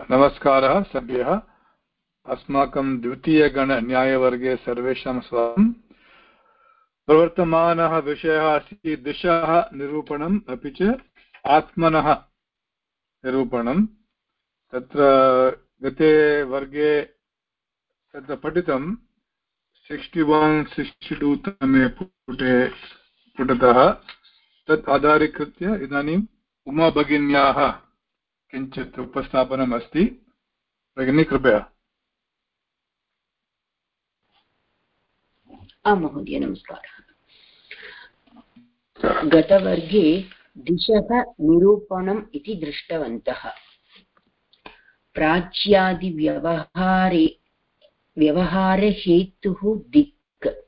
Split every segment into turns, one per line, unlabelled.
नमस्कारः, सभ्यः। अस्माकं द्वितीयगणन्यायवर्गे सर्वेषां स्वागतम्। प्रवर्तमानः विषयः अस्ति दिशः निरूपणम्, अपि च आत्मनः निरूपणं तत्र गते वर्गे तत्र पठितं सिक्स्टि वन् सिक्स्टि टु तमे पुटे, पुटतः। तत् आधारीकृत्य इदानीम् उमाभगिन्याः किञ्चित् उपस्थापनम् अस्ति भगिनी, कृपया।
आं महोदय, नमस्कारः। गतवर्गे दिशः निरूपणम् इति दृष्टवन्तः। प्राच्यादिव्यवहारे व्यवहारहेतुः दिक्।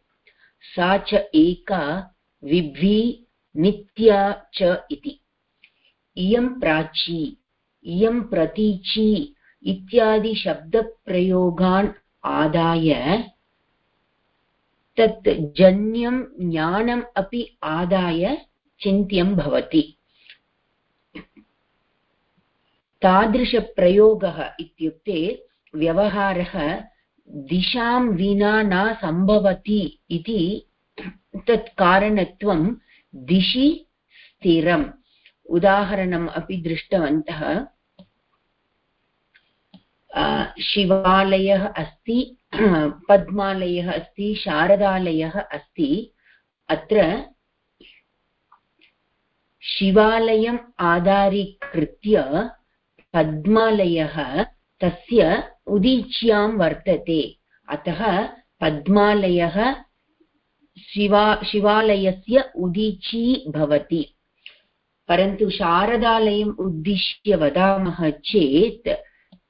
सा च एका विभ्री नित्या च इति। इयं प्राची इयं प्रतीची इत्यादि शब्दप्रयोगान् आदाय। तत् जन्यं ज्ञानम् अपि आदाय चिन्त्यं भवति। तादृशप्रयोगः इत्युक्ते व्यवहारः दिशां विना न सम्भवति इति तत् कारणत्वं दिशि स्थिरम्। उदाहरणम् अपि दृष्टवन्तः। शिवालयः अस्ति, पद्मालयः अस्ति, शारदालयः अस्ति। अत्र शिवालयम् आधारीकृत्य पद्मालयः तस्य उदीच्यां वर्तते। अतः पद्मालयः शिवा, शिवालयस्य उदीची भवति। परन्तु शारदालयम् उद्दिश्य वदामः चेत्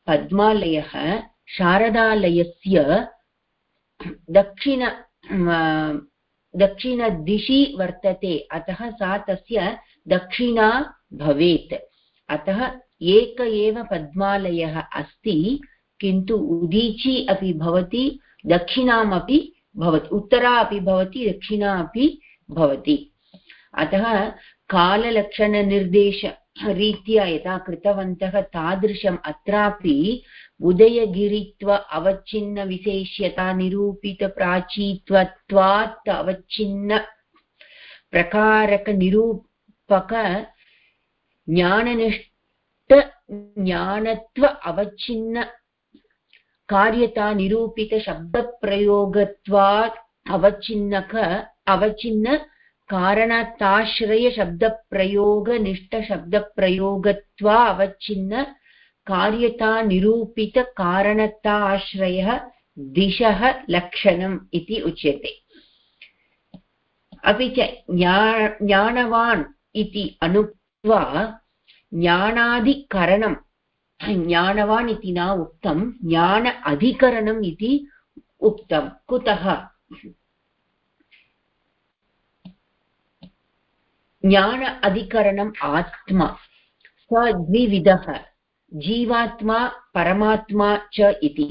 पद्मालयः शारदालयस्य दक्षिण दक्षिणदिशि वर्तते, अतः सा तस्य दक्षिणा भवेत्। अतः एक एव पद्मालयः अस्ति, किन्तु उदीची अपि भवति, दक्षिणामपि भवति, उत्तरा अपि भवति, दक्षिणा अपि भवति। अतः काललक्षणनिर्देश रीत्या यथा कृतवन्तः तादृशम् अत्रापि उदयगिरित्व अवच्छिन्नविशेष्यता निरूपितप्राचीत्वत्वात् अवच्छिन्न प्रकारकनिरूपक अवच्छिन्न कार्यता निरूपितशब्दप्रयोगत्वात् अवच्छिन्नक अवच्छिन्न कारणताश्रयशब्दप्रयोगनिष्ठशब्दप्रयोगत्वा अवच्छिन्न कार्यतानिरूपितकारणताश्रयः दिशः लक्षणम् इति उच्यते। अपि च ज्ञानवान् इति अनुक्त्वा ज्ञानाधिकरणं ज्ञानवान् इति न उक्तं, ज्ञान अधिकरणम् इति उक्तं। कुतः? ज्ञान अधिकरणम् आत्मा स द्विविधः जीवात्मा परमात्मा च इति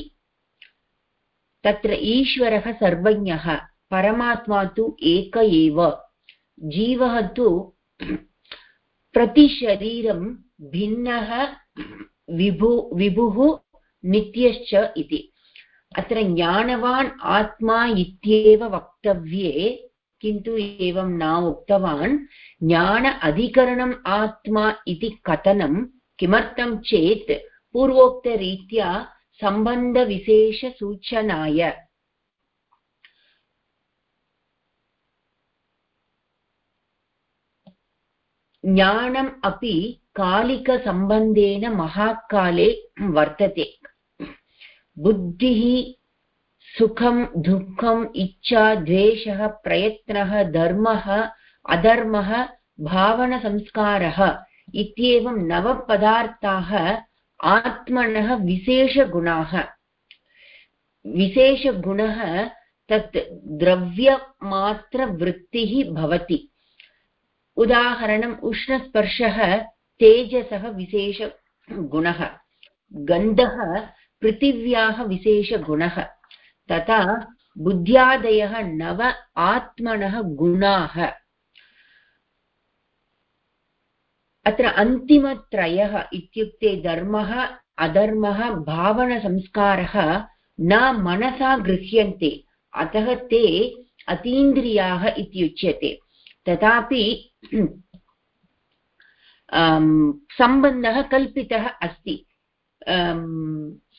तत्र ईश्वरः सर्वज्ञः परमात्मा तु एक एव जीवः तु प्रतिशरीरं भिन्नः विभु विभुः नित्यश्च इति अत्र ज्ञानवान् आत्मा इत्येव वक्तव्ये किन्तु एवं न उक्तवान्। ज्ञान अधिकरणम् आत्मा इति कथनं किमर्थं चेत् पूर्वोक्तरीत्या सम्बन्धविशेषसूचनाय। ज्ञानम् अपि कालिकसम्बन्धेन महाकाले वर्तते। बुद्धिः सुखं दुःखम् इच्छा, द्वेषः, प्रयत्नः, धर्मः, अधर्मः, भावनसंस्कारः इत्येवं नवपदार्थाः आत्मनः विशेषगुणाः। विशेषगुणः तत् द्रव्यमात्रवृत्तिः भवति। उदाहरणम् उष्णस्पर्शः तेजसः विशेषगुणः। गन्धः पृथिव्याः विशेषगुणः। तथा बुद्ध्यादयः नव आत्मनः गुणाः। अत्र अन्तिमत्रयः इत्युक्ते धर्मः, अधर्मः, भावनसंस्कारः न मनसा गृह्यन्ते, अतः ते अतीन्द्रियाः इत्युच्यते। तथापि सम्बन्धः कल्पितः अस्ति।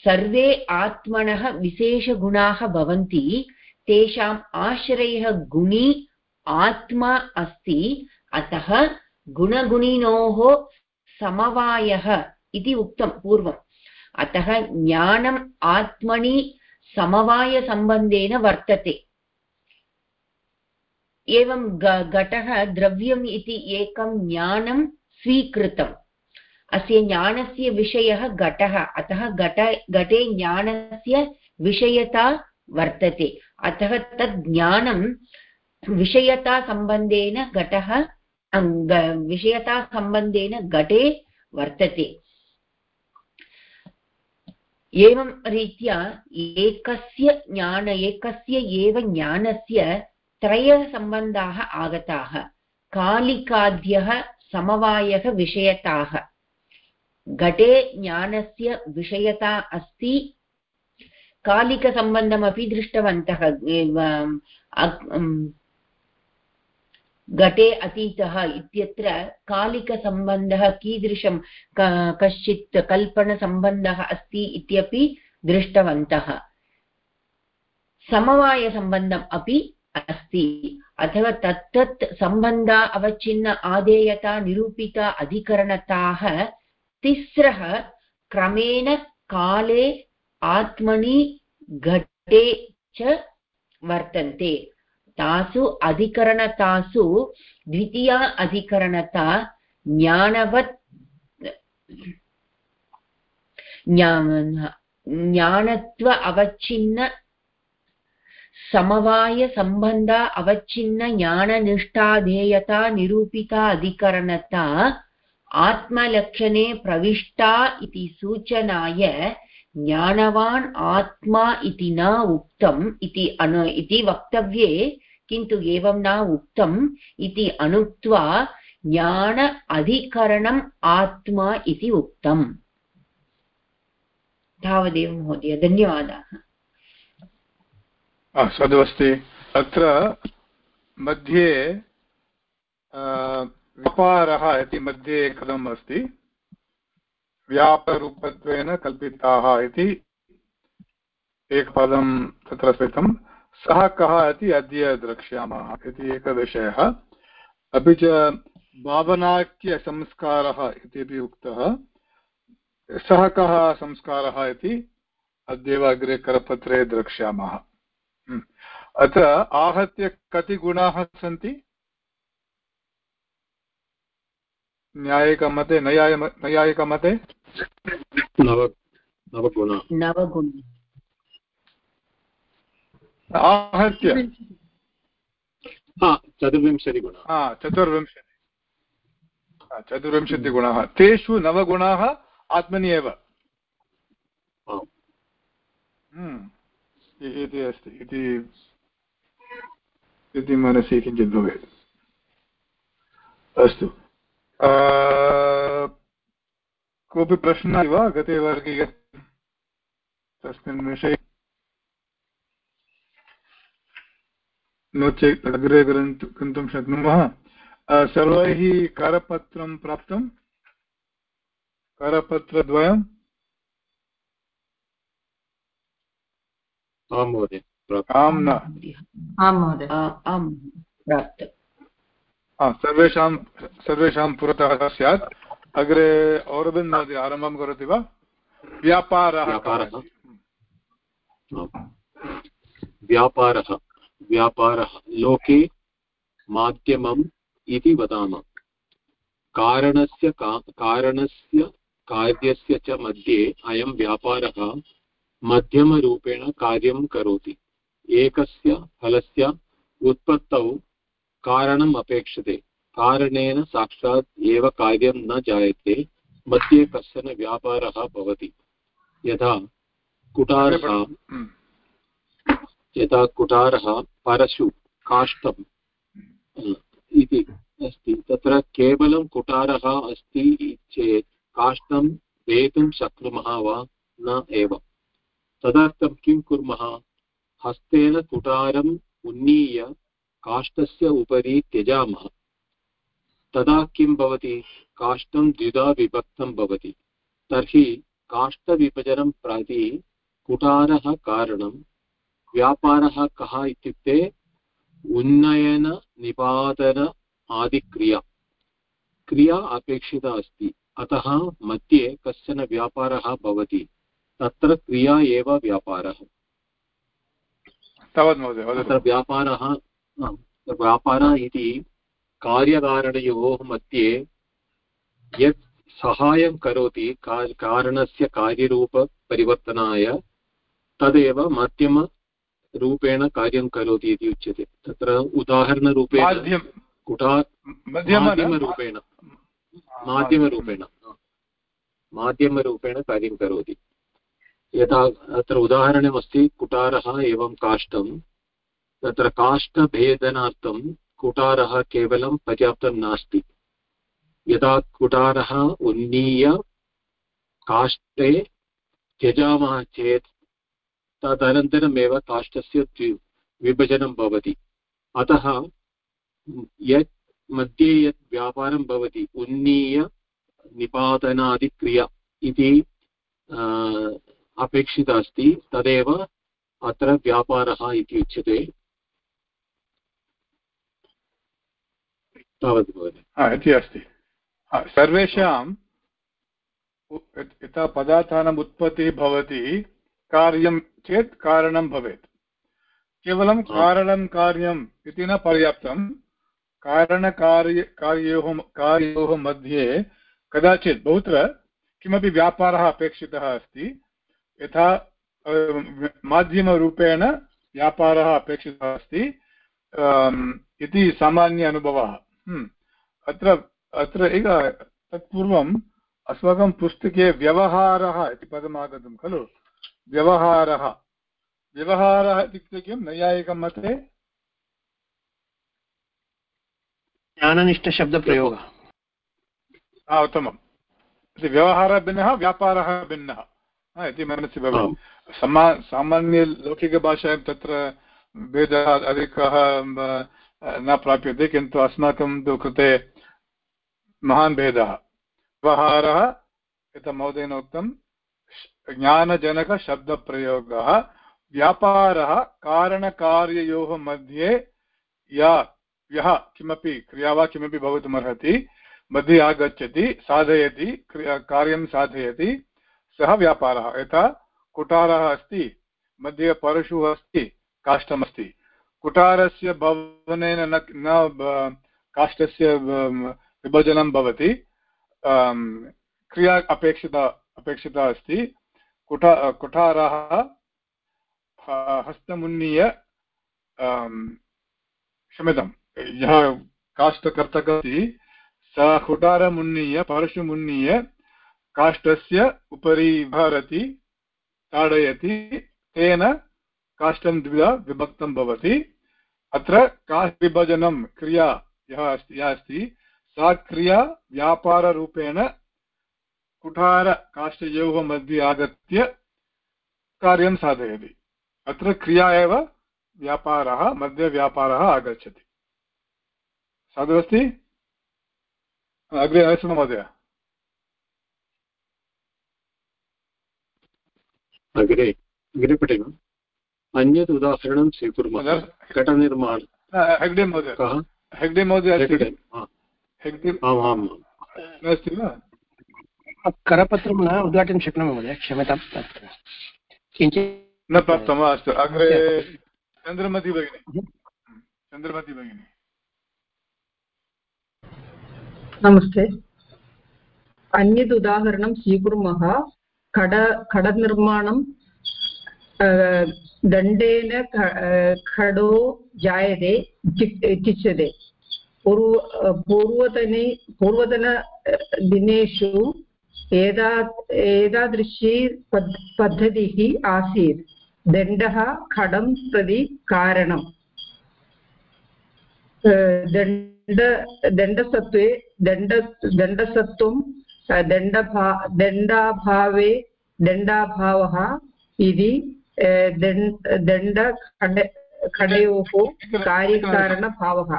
सर्वे आत्मनः विशेषगुणाः भवन्ति, तेषाम् आश्रयः गुणी आत्मा अस्ति, अतः गुणगुणिनोः समवायः इति उक्तं पूर्वम्। अतः ज्ञानम् आत्मनि समवायसम्बन्धेन वर्तते। एवं घटः द्रव्यम् इति एकं ज्ञानं स्वीकृतम्। अस्य ज्ञानस्य विषयः घटः। अतः घट, घटे ज्ञानस्य विषयता वर्तते। अतः तद् ज्ञानं विषयतासम्बन्धेन घटः विषयतासम्बन्धेन घटे वर्तते। एवं रीत्या एकस्य ज्ञान, एकस्य एव ज्ञानस्य त्रयः सम्बन्धाः आगताः। कालिकाद्यः समवायः विषयताः। घटे ज्ञानस्य विषयता अस्ति। कालिकसम्बन्धमपि दृष्टवन्तः घटे अतीतः इत्यत्र कालिकसम्बन्धः कीदृशं कश्चित् कल्पनसम्बन्धः अस्ति इत्यपि दृष्टवन्तः। समवायसम्बन्धम् अपि अस्ति, अथवा तत्तत् सम्बन्धा अवच्छिन्न आदेयता, निरूपिता, अधिकरणताः तिस्रः क्रमेण काले आत्मनि घटे च वर्तन्ते। तासु अधिकरणतासु, द्वितीया अधिकरणता, ज्ञानवत् ज्ञानत्व अवच्छिन्न समवायसम्बन्ध अवच्छिन्न, ज्ञाननिष्ठाधेयता, निरूपिता अधिकरणता आत्मलक्षणे प्रविष्टा इति सूचनाय, ज्ञानवान् आत्मा इति न उक्तम् इति अनु, इति वक्तव्ये, किन्तु एवं न उक्तम् इति अनुक्त्वा ज्ञान अधिकरणम् आत्मा इति उक्तम्। तावदेव महोदय, धन्यवादाः।
सदस्ति अत्र मध्ये व्यापारः इति मध्ये एकम् अस्ति। व्यापरूपत्वेन कल्पिताः इति एकपदं तत्र स्थितं। सः कः इति अद्य द्रक्ष्यामः इति एकः विषयः अपि च भावनाख्यसंस्कारः इत्यपि उक्तः। सः कः संस्कारः इति अद्यैव अग्रे करपत्रे द्रक्ष्यामः। अत्र आहत्य कति गुणाः सन्ति? न्यायिकमते नयाय नैयायिकमते?
नव नवगुण।
नवगुण।
आहत्य।
चतुर्विंशतिगुणाः।
चतुर्विंशति। चतुर्विंशतिगुणाः। तेषु नवगुणाः आत्मनि एव इति अस्ति इति इति मनसि किञ्चित् भवेत्। अस्तु। कोऽपि प्रश्नः वा गते वर्गे तस्मिन् विषये? नो चेत् अग्रे गन्तुं शक्नुमः। सर्वैः करपत्रं प्राप्तं करपत्रद्वयम्।
आं महोदय
आं न।
आं महोदय। आं प्राप्त
सर्वेषां सर्वेषां पुरतः स्यात्। अग्रे औरबिन्द् महोदय आरम्भं करोति वा? व्यापारः
व्यापारः। व्यापारः। लोके माध्यमम् इति वदामः। कारणस्य का कारणस्य कार्यस्य च मध्ये अयं व्यापारः मध्यमरूपेण कार्यं करोति। एकस्य फलस्य उत्पत्तौ कारणम् अपेक्षते। कारणेन साक्षात् एव कार्यं न जायते मध्ये कश्चन व्यापारः भवति। यथा कुटारः
हम्म।
यथा कुटारः परशु काष्ठम् इति अस्ति। तत्र केवलं कुटारः अस्ति चेत् काष्ठं वेतुं शक्नुमः वा न एव। तदर्थं किं कुर्मः? हस्तेन कुटारम् उन्नीय काष्ठस्य उपरि त्यजामः। तदा किं भवति? काष्ठं द्विधा विभक्तं भवति। तर्हि काष्ठविभजनं प्रति कुटारः कारणं। व्यापारः कः इत्युक्ते उन्नयननिपातन आदिक्रिया। क्रिया अपेक्षिता अस्ति। अतः मध्ये कश्चन व्यापारः भवति। तत्र क्रिया एव व्यापारः।
तावत् महोदय
तत्र व्यापारः व्यापारः इति कार्यकारणयोः मध्ये यत् सहायं करोति कारणस्य कार्यरूपपरिवर्तनाय तदेव मध्यमरूपेण कार्यं करोति इति उच्यते। तत्र उदाहरणरूपेण कुटा माध्यमरूपेण। माध्यमरूपेण। माध्यमरूपेण कार्यं करोति। यथा अत्र उदाहरणमस्ति कुटारः एवं काष्ठं तत्र काष्ठभेदनार्थं कुटारः केवलं पर्याप्तं नास्ति। यदा कुटारः उन्नीय काष्ठे त्यजामः चेत् तदनन्तरमेव काष्ठस्य विभजनं भवति। अतः यत् मध्ये यत् व्यापारं भवति, उन्नीय निपातनादिक्रिया इति अपेक्षिता अस्ति तदेव अत्र व्यापारः इति उच्यते। तावत् भवति
इति अस्ति। सर्वेषां यथा पदार्थानाम् उत्पत्तिः भवति कार्यं चेत् कारणं भवेत्। केवलं कारणं कार्यम् इति न पर्याप्तं कारणकार्य कार्ययोः कार्योः मध्ये कदाचित् बहुत्र किमपि व्यापारः अपेक्षितः अस्ति यथा माध्यमरूपेण व्यापारः अपेक्षितः अस्ति इति सामान्य अनुभवः। अत्र अत्र एक तत्पूर्वम् अस्माकं पुस्तके व्यवहारः इति पदम् आगतं खलु। व्यवहारः। व्यवहारः इत्युक्ते किं? नैयायिकं मते
ज्ञाननिष्ठशब्दप्रयोगः।
उत्तमम्। इति व्यवहारः भिन्नः व्यापारः भिन्नः। इति मनसि भवेत्। समा सामान्यलौकिकभाषायां तत्र भेदः अधिकः न प्राप्यते किन्तु अस्माकं तु कृते महान् भेदः। व्यवहारः यथा महोदयेन उक्तं ज्ञानजनकशब्दप्रयोगः, व्यापारः, कारणकार्ययोः मध्ये या, यः किमपि क्रिया वा किमपि भवितुमर्हति, मध्ये आगच्छति, साधयति कार्यं साधयति, सः व्यापारः। यथा कुटारः अस्ति, मध्ये परशुः अस्ति, काष्ठमस्ति। कुटारस्य भवनेन न न काष्ठस्य विभजनं भवति। क्रिया अपेक्षिता अपेक्षिता अस्ति। कुटा कुठारः हस्तमुन्नीय क्षम्यतां यः काष्ठकर्तकः अस्ति सः कुटारमुन्नीय परशुमुन्नीय काष्ठस्य उपरि भरति, ताडयति, तेन काष्ठं द्विधा विभक्तं भवति। अत्र काष्ठविभजनं क्रिया यः अस्ति या अस्ति। सा क्रिया व्यापाररूपेण कुठारकाष्ठयोः मध्ये आगत्य कार्यं साधयति। अत्र क्रिया एव व्यापारः, मध्ये व्यापारः आगच्छति। साधु अस्ति अग्रे नरसिंह महोदय।
अग्रे अग्रे पठेम अन्यत् उदाहरणं स्वीकुर्मः। घटनिर्माण
हेग्डे महोदय।
कः?
हेग्डे महोदय
आम् आम्
नास्ति वा?
करपत्रं न उद्घाटयितुं शक्नोमि महोदय क्षम्यतां किञ्चित्
न प्राप्तं वा? अस्तु अग्रे चन्द्रमती भगिनी। चन्द्रमती भगिनी।
नमस्ते। अन्यद् उदाहरणं स्वीकुर्मः। खड खडनिर्माणं दण्डेन खडो जायते इत्युच्यते पूर्व पूर्वतने पूर्वतनदिनेषु एता एतादृशी पद्, पद्धतिः आसीत्। दण्डः खडं प्रति कारणम्। दण्ड, दण्डसत्त्वे, दण्ड, दण्डसत्त्वं दण्डभा, दण्डाभावे, दण्डाभावः इति दण्ड खड खडयोः कार्यकारणभावः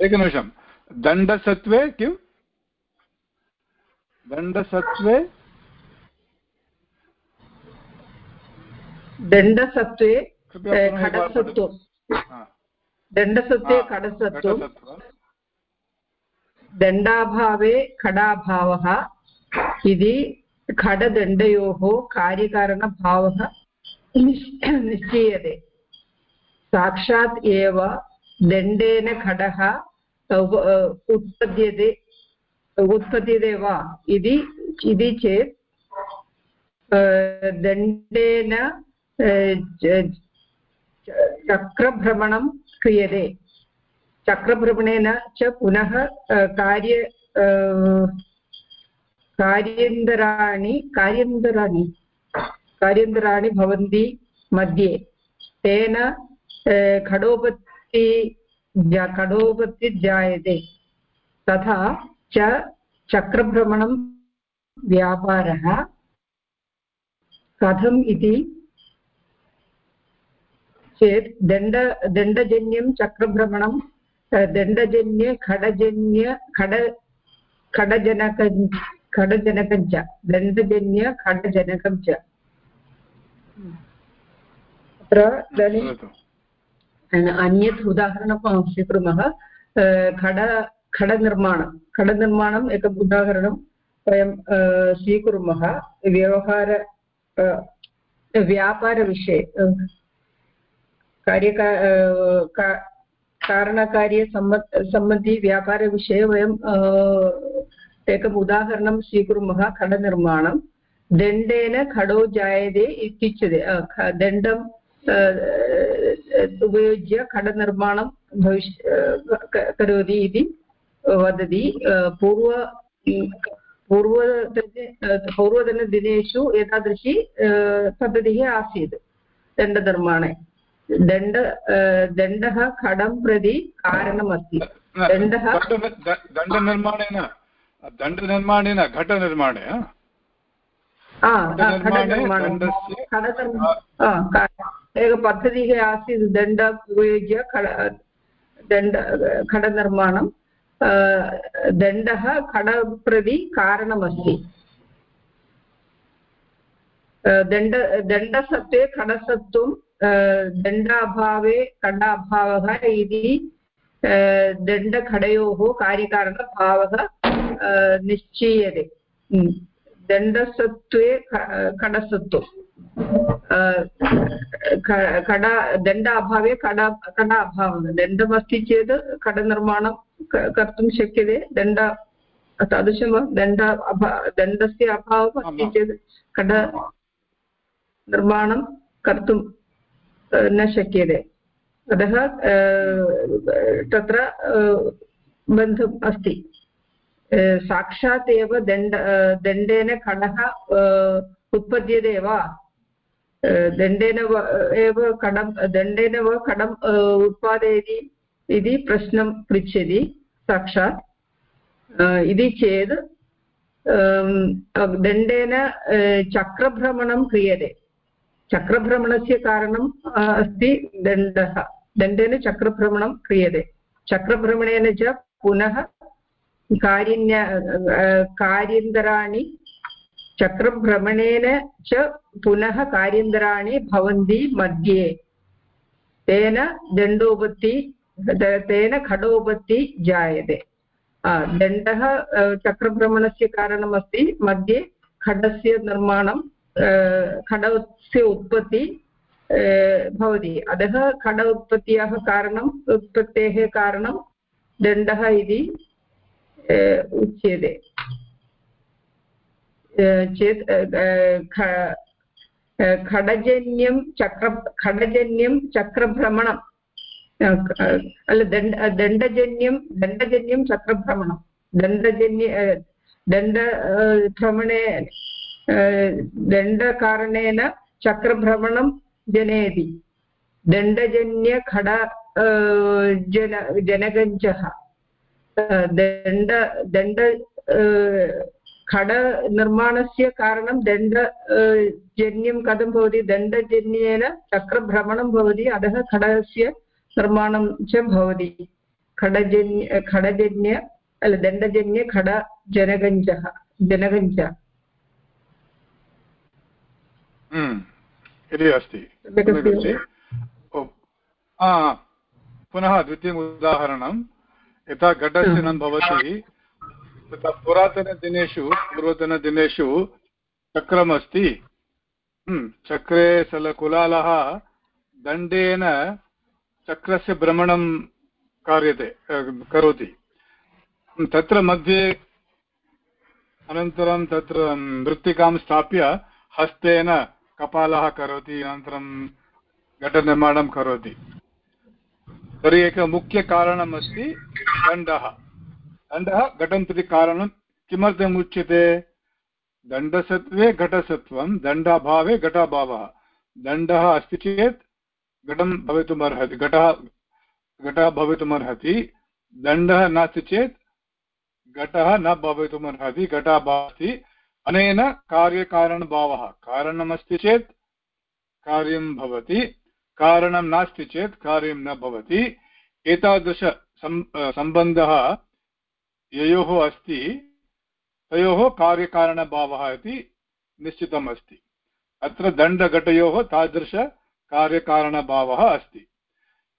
एकनिमिषं दण्डसत्त्वे किं दण्डसत्त्वे
दण्डसत्त्वे खडसत्त्वं दण्डसत्त्वे खडसत्त्वं दण्डाभावे खडाभावः इति खडदण्डयोः कार्यकारणभावः निश्- निश्चीयते साक्षात् एव दण्डेन खडः उत्पद्यते उत्पद्यते वा इति इति चेत् दण्डेन चक्रभ्रमणं क्रियते चक्रभ्रमणेन च पुनः कार्य कार्यन्तराणि कार्यन्तराणि कार्यन्तराणि भवन्ति मध्ये। तेन खडोपत्ति जा खडोपत्तिर्जायते तथा च चक्रभ्रमणं व्यापारः कथम् इति चेत् दण्ड, दण्डजन्यं चक्रभ्रमणं, दण्डजन्य, खडजन्य, खड खडजनकं खडजनकं च दण्डजन्य खडजनकं च अत्र अन्यत् उदाहरणं स्वीकुर्मः खड खडनिर्माणं खडनिर्माणम् एकम् उदाहरणं वयं स्वीकुर्मः व्यवहार व्यापारविषये अ, कार्यका अ, का- कारणकार्यसम्ब सम्बन्धी व्यापारविषये वयं एकम् उदाहरणं स्वीकुर्मः खडनिर्माणं दण्डेन खडो जायते इत्युच्यते दण्डं उपयुज्य खडनिर्माणं भविष्य करोति इति वदति पूर्व पूर्वतने पूर्वतनदिनेषु एतादृशी पद्धतिः आसीत् दण्डनिर्माणे दण्ड दण्डः खडं प्रति कारणमस्ति दण्डः
दण्डनिर्माणेन घटनिर्माणे दण्डनिर्माणे
आ, का- एकपद्धतिः आसीत् दण्ड उपयुज्य दण्ड खडनिर्माणं दण्डः खड प्रति कारणमस्ति. दण्ड दण्डसत्त्वे खडसत्त्वं दण्डाभावे खण्डाभावः इति दण्डखडयोः कार्यकारणभावः निश्चीयते. दण्डसत्त्वे खडसत्त्वं खड दण्ड अभावे खड खड अभावः दण्डमस्ति चेत् खडनिर्माणं कर्तुं शक्यते दण्ड तादृशं वा? दण्ड अभा दण्डस्य अभावः अस्ति। चेत् खड निर्माणं कर्तुं न शक्यते अतः तत्र बन्धम् अस्ति साक्षात् एव दण्ड दण्डेन खडः उत्पद्यते वा? दण्डेन एव खडं दण्डेन वा खडम् उत्पादयति इति प्रश्नं पृच्छति, साक्षात्। इति चेत् दण्डेन चक्रभ्रमणं क्रियते। चक्रभ्रमणस्य कारणम् अस्ति दण्डः। दण्डेन चक्रभ्रमणं क्रियते। चक्रभ्रमणेन च पुनः कार्यन्य अ, कार्यन्तराणि चक्रभ्रमणेन च पुनः कार्यन्तराणि भवन्ति मध्ये। तेन दण्डोपत्ति तेन खडोपत्ति जायते। दण्डः चक्रभ्रमणस्य कारणमस्ति। मध्ये खडस्य निर्माणं खडस्य उत्पत्ति भवति। अतः खड उत्पत्त्याः कारणम् उत्पत्तेः कारणं दण्डः इति। उच्यते चेत् खडजन्यं चक्र खडजन्यं चक्रभ्रमणं अ, अ, अल्ल दण्ड दण्डजन्यं दण्डजन्यं चक्रभ्रमणं दण्डजन्य दण्ड भ्रमणे दण्डकारणेन चक्रभ्रमणं जनयति दण्डजन्यखड जन जनगञ्जः दण्ड दण्ड खडनिर्माणस्य कारणं दण्ड जन्यं कथं भवति दण्डजन्येन चक्रभ्रमणं भवति अतः खडस्य निर्माणं च भवति खडजन्य खडजन्य अल दण्डजन्य खडजनगञ्जः जनगञ्ज
इति अस्ति पुनः द्वितीयम् उदाहरणं यथा घटस्य भवति। तथा पुरातनदिनेषु पूर्वतनदिनेषु चक्रमस्ति। हम्म, चक्रे सल कुलालः दण्डेन चक्रस्य भ्रमणं कार्यते करोति। तत्र मध्ये अनन्तरं तत्र मृत्तिकां स्थाप्य हस्तेन कपालः करोति अनन्तरं घटनिर्माणं करोति। तर्हि एकं मुख्यकारणम् अस्ति दण्डः। दण्डः घटं प्रति कारणं किमर्थम् उच्यते? दण्डसत्त्वे घटसत्त्वं, दण्डाभावे घटाभावः। दण्डः अस्ति चेत् घटं भवितुम् अर्हति घटः घटः भवितुमर्हति। दण्डः नास्ति चेत् घटः न भवितुमर्हति घटाभाति अनेन कार्यकारणभावः। कारणमस्ति चेत् कार्यं भवति। कारणं नास्ति चेत् कार्यं न भवति। एतादृश सम्बन्धः ययोः अस्ति, तयोः कार्यकारणभावः इति निश्चितम् अस्ति। अत्र दण्डघटयोः तादृशकार्यकारणभावः अस्ति।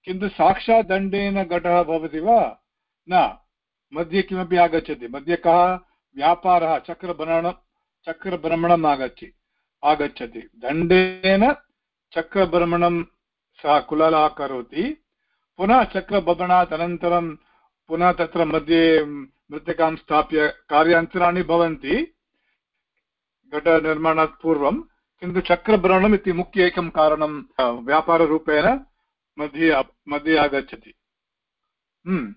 किन्तु साक्षात् दण्डेन घटः भवति वा? न। मध्ये किमपि आगच्छति। मध्ये कः? व्यापारः, चक्रभ्रमणं, चक्रभ्रमणम् आगच्छति आगच्छति। दण्डेन चक्रभ्रमणं सः कुललः करोति पुनः चक्रभ्रमणात् अनन्तरं पुनः तत्र मध्ये मृत्तिकां स्थाप्य कार्यान्तराणि भवन्ति घटनिर्माणात् पूर्वं। किन्तु चक्रभ्रमणम् इति मुख्य एकं कारणं व्यापाररूपेण मध्ये मध्ये आगच्छति। हम्म।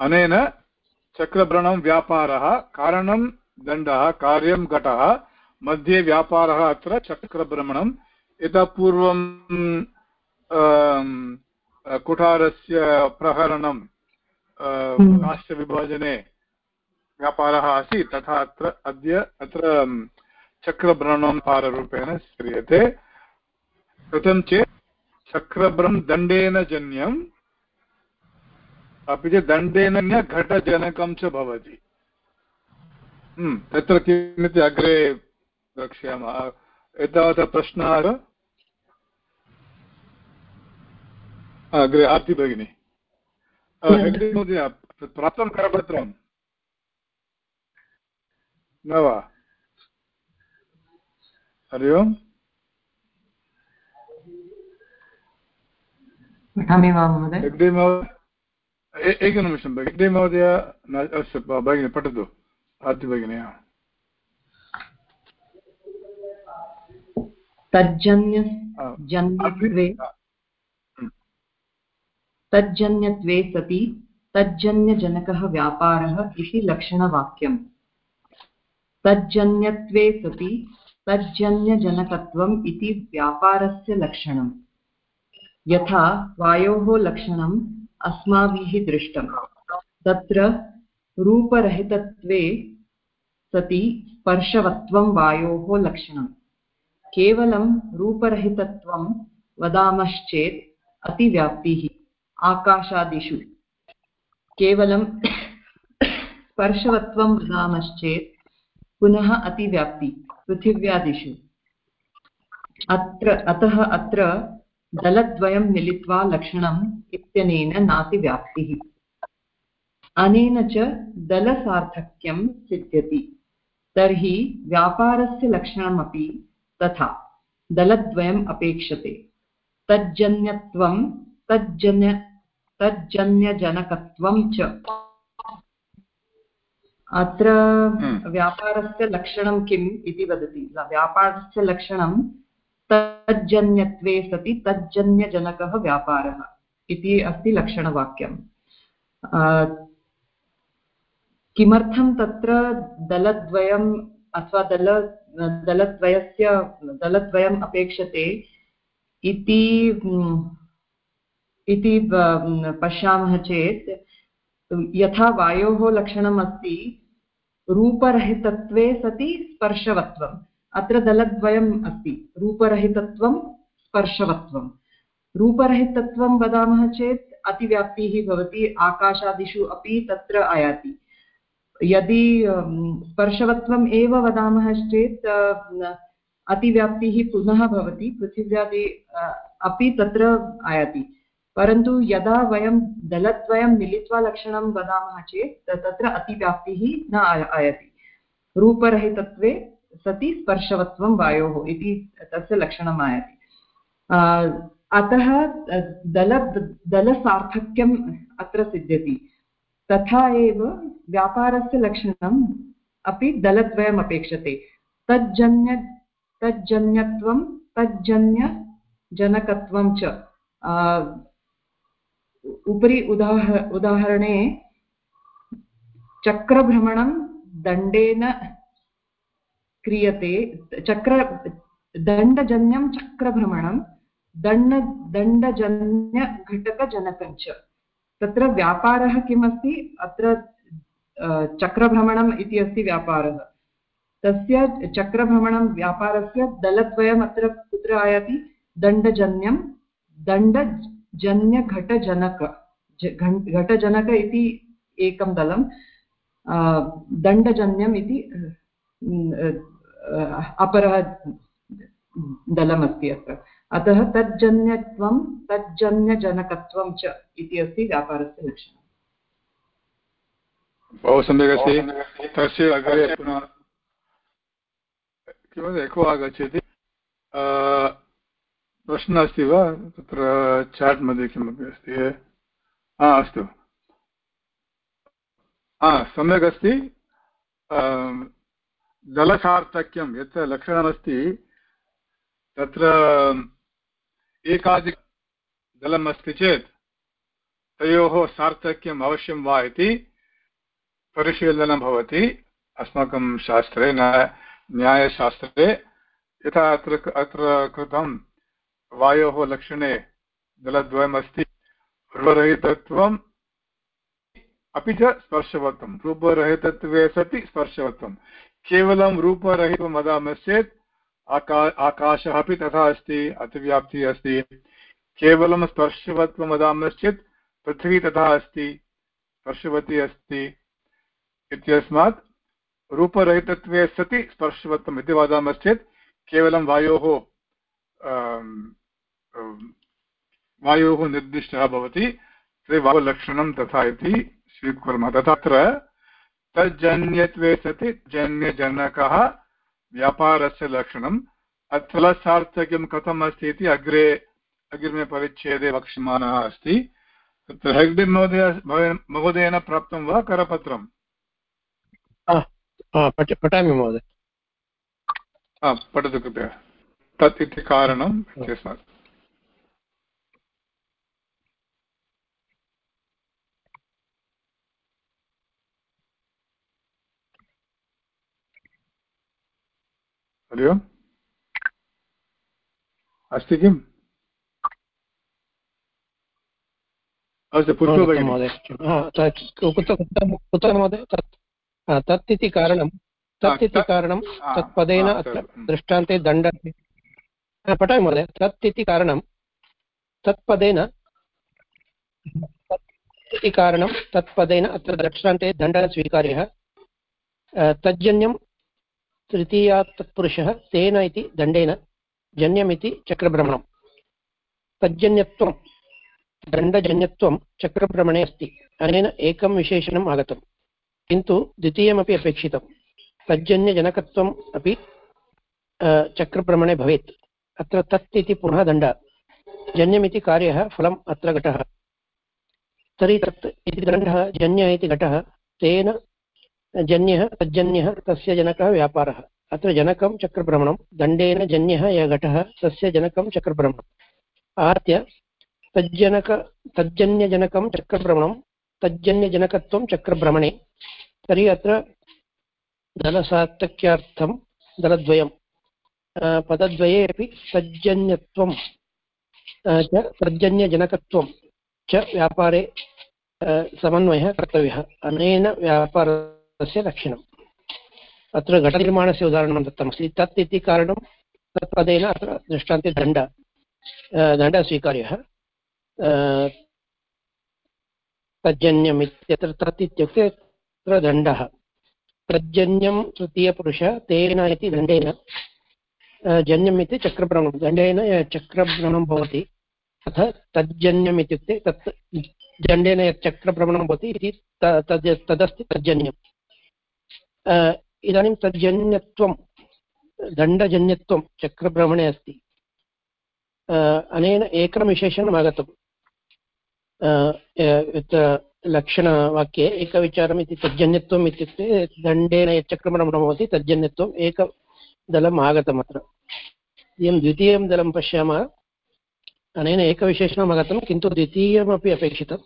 अनेन चक्रभ्रमणं व्यापारः, कारणं दण्डः, कार्यं घटः, मध्ये व्यापारः अत्र चक्रभ्रमणं यतः पूर्वं कुठारस्य प्रहरणं राष्ट्रविभाजने व्यापारः आसीत् तथा अत्र अद्य अत्र चक्रभ्रमणं पाररूपेण स्वीक्रियते कथं चेत् चक्रभ्रं दण्डेन जन्यम् अपि च दण्डेन घटजनकं च भवति। हम्म, तत्र किमिति अग्रे द्रक्ष्यामः एतावता प्रश्नः। अग्रे आर्ति भगिनि। प्राप्तं करपत्रं? न वा? हरि ओम्।
पठामि वा महोदय?
एकनिमिषं भगिनी। महोदय भगिनि पठतु। आद्य भगिनी
तज्जन्य जन्यत्वे। तज्जन्यत्वे सति तज्जन्यजनकः व्यापारः इति लक्षणवाक्यम्। तज्जन्यत्वे सति तज्जन्यजनकत्वम् इति व्यापारस्य लक्षणम्। यथा वायोः लक्षणम् अस्माभिः दृष्टम्। तत्र रूपरहितत्वे सति स्पर्शवत्वं वायोः लक्षणम्। केवलं रूपरहितत्वं वदामश्चेत् अतिव्याप्तिः, आकाशादिषु। केवलं स्पर्शवत्वं वदामश्चेत् पुनः अतिव्याप्ति, पृथिव्यादिषु। अत्र, अतः अत्र दलद्वयं मिलित्वा लक्षणम् इत्यनेन नातिव्याप्तिः। अनेन च दलसार्थक्यं सिद्ध्यति। तर्हि व्यापारस्य लक्षणमपि तथा दलद्वयम् अपेक्षते। तज्जन्यत्वं तज्जन्य तज्जन्यजनकत्वं च। अत्र हम्म। व्यापारस्य लक्षणं किम् इति वदति। व्यापारस्य लक्षणं तज्जन्यत्वे सति तज्जन्यजनकः व्यापारः इति अस्ति लक्षणवाक्यम्। किमर्थं तत्र दलद्वयम् अथवा दल दलद्वयस्य, दलद्वयम् अपेक्षते इति इति पश्यामः चेत्, यथा वायोः लक्षणम् अस्ति, रूपरहितत्वे सति स्पर्शवत्वम्। अत्र दलद्वयम् अस्ति, रूपरहितत्वं स्पर्शवत्वं रूपरहितत्वं वदामः चेत् अतिव्याप्तिः भवति, आकाशादिषु अपि तत्र आयाति। यदि स्पर्शवत्वम् एव वदामः चेत् अतिव्याप्तिः पुनः भवति, पृथिव्यादि अपि तत्र आयाति। परन्तु यदा वयं दलद्वयं मिलित्वा लक्षणं वदामः चेत् तत्र अतिव्याप्तिः न आयाति। रूपरहितत्वे सति स्पर्शवत्वं वायोः इति तस्य लक्षणम् आयाति। अतः दल दलसार्थक्यम् अत्र सिद्ध्यति। तथा एव व्यापारस्य लक्षणम् अपि दलद्वयम् अपेक्षते। तज्जन्य, तज्जन्यत्वं, तज्जन्यजनकत्वं च। उपरि उदाह, उदाहरणे चक्रभ्रमणं दण्डेन क्रियते, चक्र, दण्डजन्यं चक्रभ्रमणं, दण्ड दण्डजन्यघटकजनकञ्च तत्र व्यापारः किमस्ति? अत्र चक्रभ्रमणम् इति अस्ति व्यापारः। तस्य चक्रभ्रमणं व्यापारस्य दलद्वयम् अत्र कुत्र आयाति? दण्डजन्यं दण्ड जन्यघटजनक घटजनक इति एकं दलं दण्डजन्यम् इति अपरः दलमस्ति अत्र। अतः तज्जन्यत्वं तज्जन्यजनकत्वं च इति अस्ति व्यापारस्य लक्षणं
बहु सम्यक् अस्ति। तस्य अग्रे पुनः किमपि एको आगच्छति। प्रश्नः अस्ति वा? तत्र चाट् मध्ये किमपि अस्ति? हा अस्तु। हा सम्यक् अस्ति। जलसार्थक्यं यत् लक्षणमस्ति तत्र एकाधिकजलम् अस्ति चेत् तयोः सार्थक्यम् अवश्यं वा इति परिशीलनं भवति। अस्माकं शास्त्रे न्यायशास्त्रे यथा अत्र अत्र कृतं वायोः लक्षणे जलद्वयमस्ति रूपरहितत्वम् अपि च स्पर्शवत्वं। रूपरहितत्वे सति स्पर्शवत्वं। केवलं रूपरहितं वदामश्चेत् आका, आकाशः अपि तथा अस्ति, अतिव्याप्तिः अस्ति। केवलं स्पर्शवत्वं वदामश्चेत्, पृथ्वी तथा अस्ति, स्पर्शवती अस्ति इत्यस्मात् रूपरहितत्वे सति स्पर्शवत्वम् इति वदामश्चेत्। केवलं वायोः वायोः निर्दिष्टः भवति तर्हि वायुलक्षणं तथा इति स्वीकुर्मः। तथा तज्जन्यत्वे सति जन्यजनकः व्यापारस्य लक्षणम्। अत्र सार्थक्यं कथम् अस्ति इति अग्रे अग्रिमे परिच्छेदे वक्ष्यमाणः अस्ति। तत्र हेग्डे महोदय महोदयेन प्राप्तं वा करपत्रम्?
पठामि महोदय।
पठतु कृपया। तत् इति कारणम् हरि ओम् अस्ति किम् अस्तु
कुत्र महोदय तत् तत् इति कारणं तत् इति कारणं तत्पदेन अत्र दृष्टान्ते दण्ड पठामि महोदय तत् इति कारणं तत्पदेन इति कारणं तत्पदेन अत्र दृष्टान्ते दण्डः स्वीकार्यः तज्जन्यं तृतीयात् तत्पुरुषः तेन इति दण्डेन जन्यमिति चक्रभ्रमणं। तज्जन्यत्वं, दण्डजन्यत्वं चक्रभ्रमणे अस्ति। अनेन एकं विशेषणम् आगतं। किन्तु द्वितीयमपि अपेक्षितं। तज्जन्यजनकत्वम् अपि चक्रभ्रमणे भवेत्। अत्र तत् इति पुनः दण्ड। जन्यमिति कार्यः फलम् अत्र घटः। तर्हि तत् इति दण्डः, जन्यः इति घटः, तेन जन्यः, तज्जन्यः, तस्य जनकः व्यापारः। अत्र जनकं चक्रभ्रमणं, दण्डेन जन्यः यः घटः तस्य जनकं चक्रभ्रमणम्। आहत्य तज्जनक, तज्जन्यजनकं चक्रभ्रमणं, तज्जन्यजनकत्वं चक्रभ्रमणे। तर्हि अत्र दलसार्थक्यार्थं दलद्वयं। पदद्वये अपि तज्जन्यत्वं च तज्जन्यजनकत्वं च व्यापारे समन्वयः कर्तव्यः। अनेन व्यापारस्य लक्षणम्। अत्र घटनिर्माणस्य उदाहरणं दत्तमस्ति। तत् इति कारणं तत्पदेन अत्र दृष्टान्ते दण्ड दण्डः तज्जन्यम् इत्यत्र तत् इत्युक्ते तत्र दण्डः। तज्जन्यं तृतीयपुरुषः तेन इति दण्डेन। जन्यम् इति चक्रभ्रमणं, दण्डेन चक्रभ्रमणं भवति। अथ तज्जन्यम् इत्युक्ते तत् दण्डेन यत् चक्रभ्रमणं भवति इति तदस्ति तज्जन्यम्। इदानीं तज्जन्यत्वं, दण्डजन्यत्वं चक्रभ्रमणे अस्ति। अनेन एकं विशेषणम् आगतम् लक्षणवाक्ये एकविचारम् इति तज्जन्यत्वम् इत्युक्ते दण्डेन यत् चक्रभ्रमणं भवति तज्जन्यत्वम् एकदलम् आगतम् अत्र। इयं द्वितीयं दलं पश्यामः। अनेन एकविशेषणम् आगतं, किन्तु द्वितीयमपि अपेक्षितं।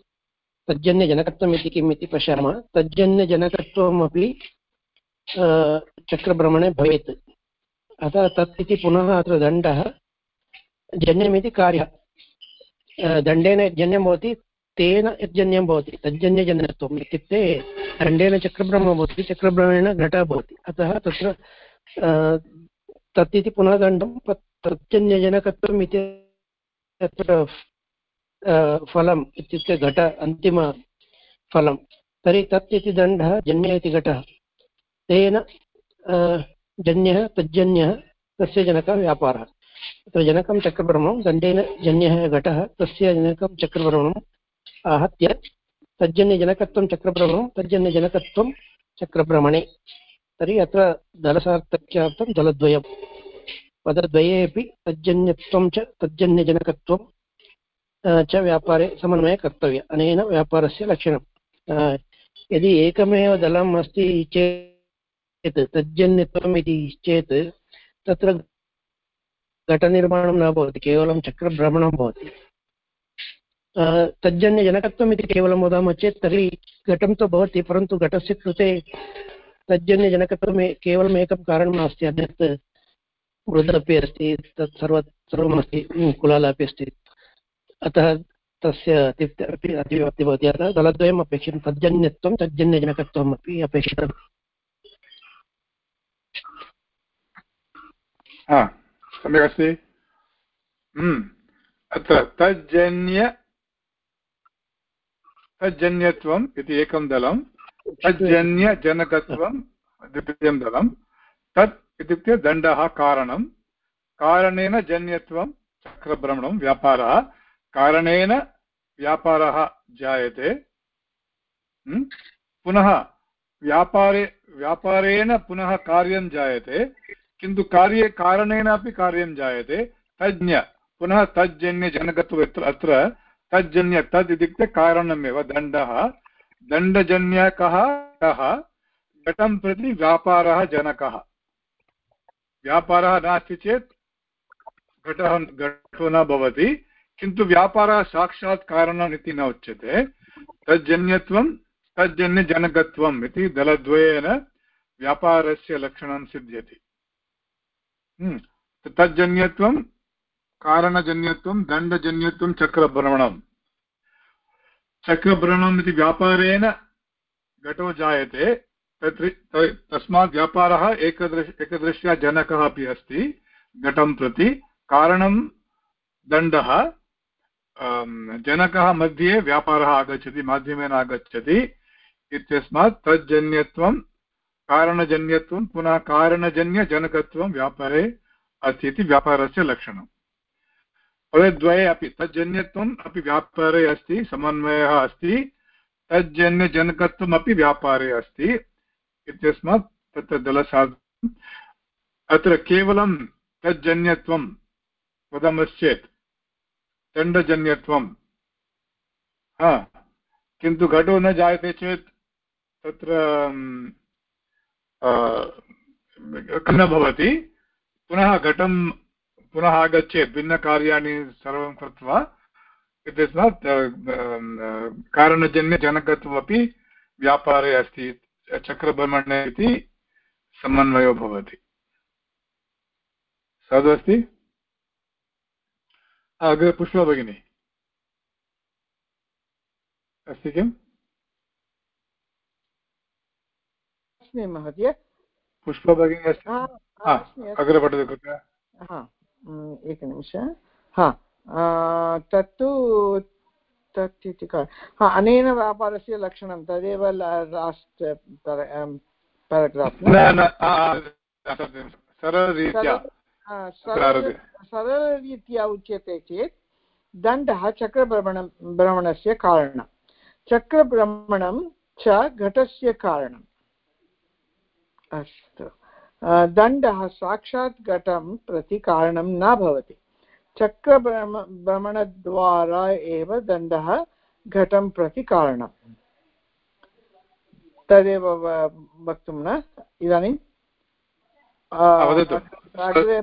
तज्जन्यजनकत्वम् इति किम् इति पश्यामः। तज्जन्यजनकत्वमपि चक्रभ्रमणे भवेत्। अतः तत् इति पुनः अत्र दण्डः। जन्यमिति कार्यः। दण्डेन जन्यं भवति, तेन यज्जन्यं भवति तज्जन्यजन्यत्वम् इत्युक्ते दण्डेन चक्रभ्रमणं भवति, चक्रभ्रमणेन घटः भवति। अतः तत्र तत् इति पुनः दण्डं तज्जन्यजनकत्वम् इति तत्र फलम् इत्युक्ते घट अन्तिमफलं तर्हि तत् इति दण्डः, जन्य इति घटः। तेन जन्यः तज्जन्यः तस्य जनकः व्यापारः। तत्र जनकं चक्रभ्रमणं दण्डेन जन्यः घटः तस्य जनकं चक्रभ्रमणम् आहत्य तज्जन्यजनकत्वं चक्रभ्रमणं तज्जन्यजनकत्वं चक्रभ्रमणे। तर्हि अत्र दलसार्थक्यार्थं दलद्वयं। पदद्वये अपि तज्जन्यत्वं च तज्जन्यजनकत्वं च व्यापारे समन्वये कर्तव्य अनेन व्यापारस्य लक्षणं यदि एकमेव दलम् अस्ति चेत् तज्जन्यत्वम् इति चेत् तत्र घटनिर्माणं न भवति, केवलं चक्रभ्रमणं भवति। तज्जन्यजनकत्वम् इति केवलं वदामः चेत् तर्हि घटं तु भवति, परन्तु घटस्य कृते तज्जन्यजनकत्वं केवलम् एकं कारणं नास्ति, अन्यत् मृदपि अस्ति, तत् सर्व सर्वमस्ति कुलाल अपि अस्ति। अतः तस्य अतिव्याप्तिः भवति। अतः दलद्वयम् अपेक्षितं, तज्जन्यत्वं तज्जन्यजनकत्वम् अपि अपेक्षितम्।
सम्यक् अस्ति अत्र तज्जन्य तज्जन्यत्वम् इति एकं दलं तज्जन्यजनकत्वं द्वितीयं दलं तत् इत्युक्ते दण्डः कारणं कारणेन जन्यत्वं चक्रभ्रमणं व्यापारः कारणेन व्यापारः जायते पुनः व्यापारे व्यापारेण पुनः कार्यं जायते किन्तु कार्ये कारणेन अपि कार्यं जायते। तज्ञ पुनः तज्जन्यजनकत्व अत्र, तज्जन्य तद् इत्युक्ते कारणमेव, दण्डः। दण्डजन्यकः कः? घटं प्रति व्यापारः जनकः। व्यापारः नास्ति चेत् घटः घटो न भवति। किन्तु व्यापारः साक्षात् कारणम् इति न उच्यते। तज्जन्यत्वं तज्जन्यजनकत्वम् इति दलद्वयेन व्यापारस्य लक्षणं सिद्ध्यति। तज्जन्यत्वं कारणजन्यत्वं, दण्डजन्यत्वं चक्रभ्रमणं चक्रभ्रमणम् इति व्यापारेण घटो जायते। तत्र तस्मात् व्यापारः एकदृश एकदृष्ट्या जनकः अपि अस्ति घटं प्रति। कारणं दण्डः जनकः मध्ये व्यापारः आगच्छति, माध्यमेन आगच्छति इत्यस्मात् तज्जन्यत्वं कारणजन्यत्वं, पुनः कारणजन्यजनकत्वं व्यापारे अस्ति इति व्यापारस्य लक्षणम्। पदद्वये अपि, तज्जन्यत्वम् अपि व्यापारे अस्ति, समन्वयः अस्ति तज्जन्यजनकत्वम् अपि व्यापारे अस्ति इत्यस्मात् तत्र दलसाधनम् अत्र केवलं तज्जन्यत्वं वदामश्चेत्, दण्डजन्यत्वं किन्तु घटो न जायते चेत् तत्र न भवति। पुनः घटं पुनः आगच्छेत् भिन्नकार्याणि सर्वं कृत्वा। इत्यस्मात् कारणजन्यजनकत्वमपि व्यापारे अस्ति। चक्रभ्रमणे इति समन्वयो भवति। साधु अस्ति अग्रे पुष्पा भगिनी। अस्ति किम्?
अस्मि महोदय।
पुष्पभगिनी अस्ति?
हा,
हा,
अस्मि अस्मि।
अग्रे पठतु कृपया।
हा एकनिमिष हा तत्तु तत् इति का हा अनेन व्यापारस्य लक्षणं तदेव लास्ट् पेराग्राफ्
सरलरीत्या।
सरलरीत्या उच्यते चेत् दण्डः चक्रभ्रमणं भ्रमणस्य कारणं। चक्रभ्रमणं च घटस्य कारणम्। अस्तु। दण्डः साक्षात् घटं प्रति कारणं न भवति। चक्रभ्रम भ्रमणद्वारा एव दण्डः घटं प्रति कारणम् तदेव वक्तुं न? इदानीं। अग्रे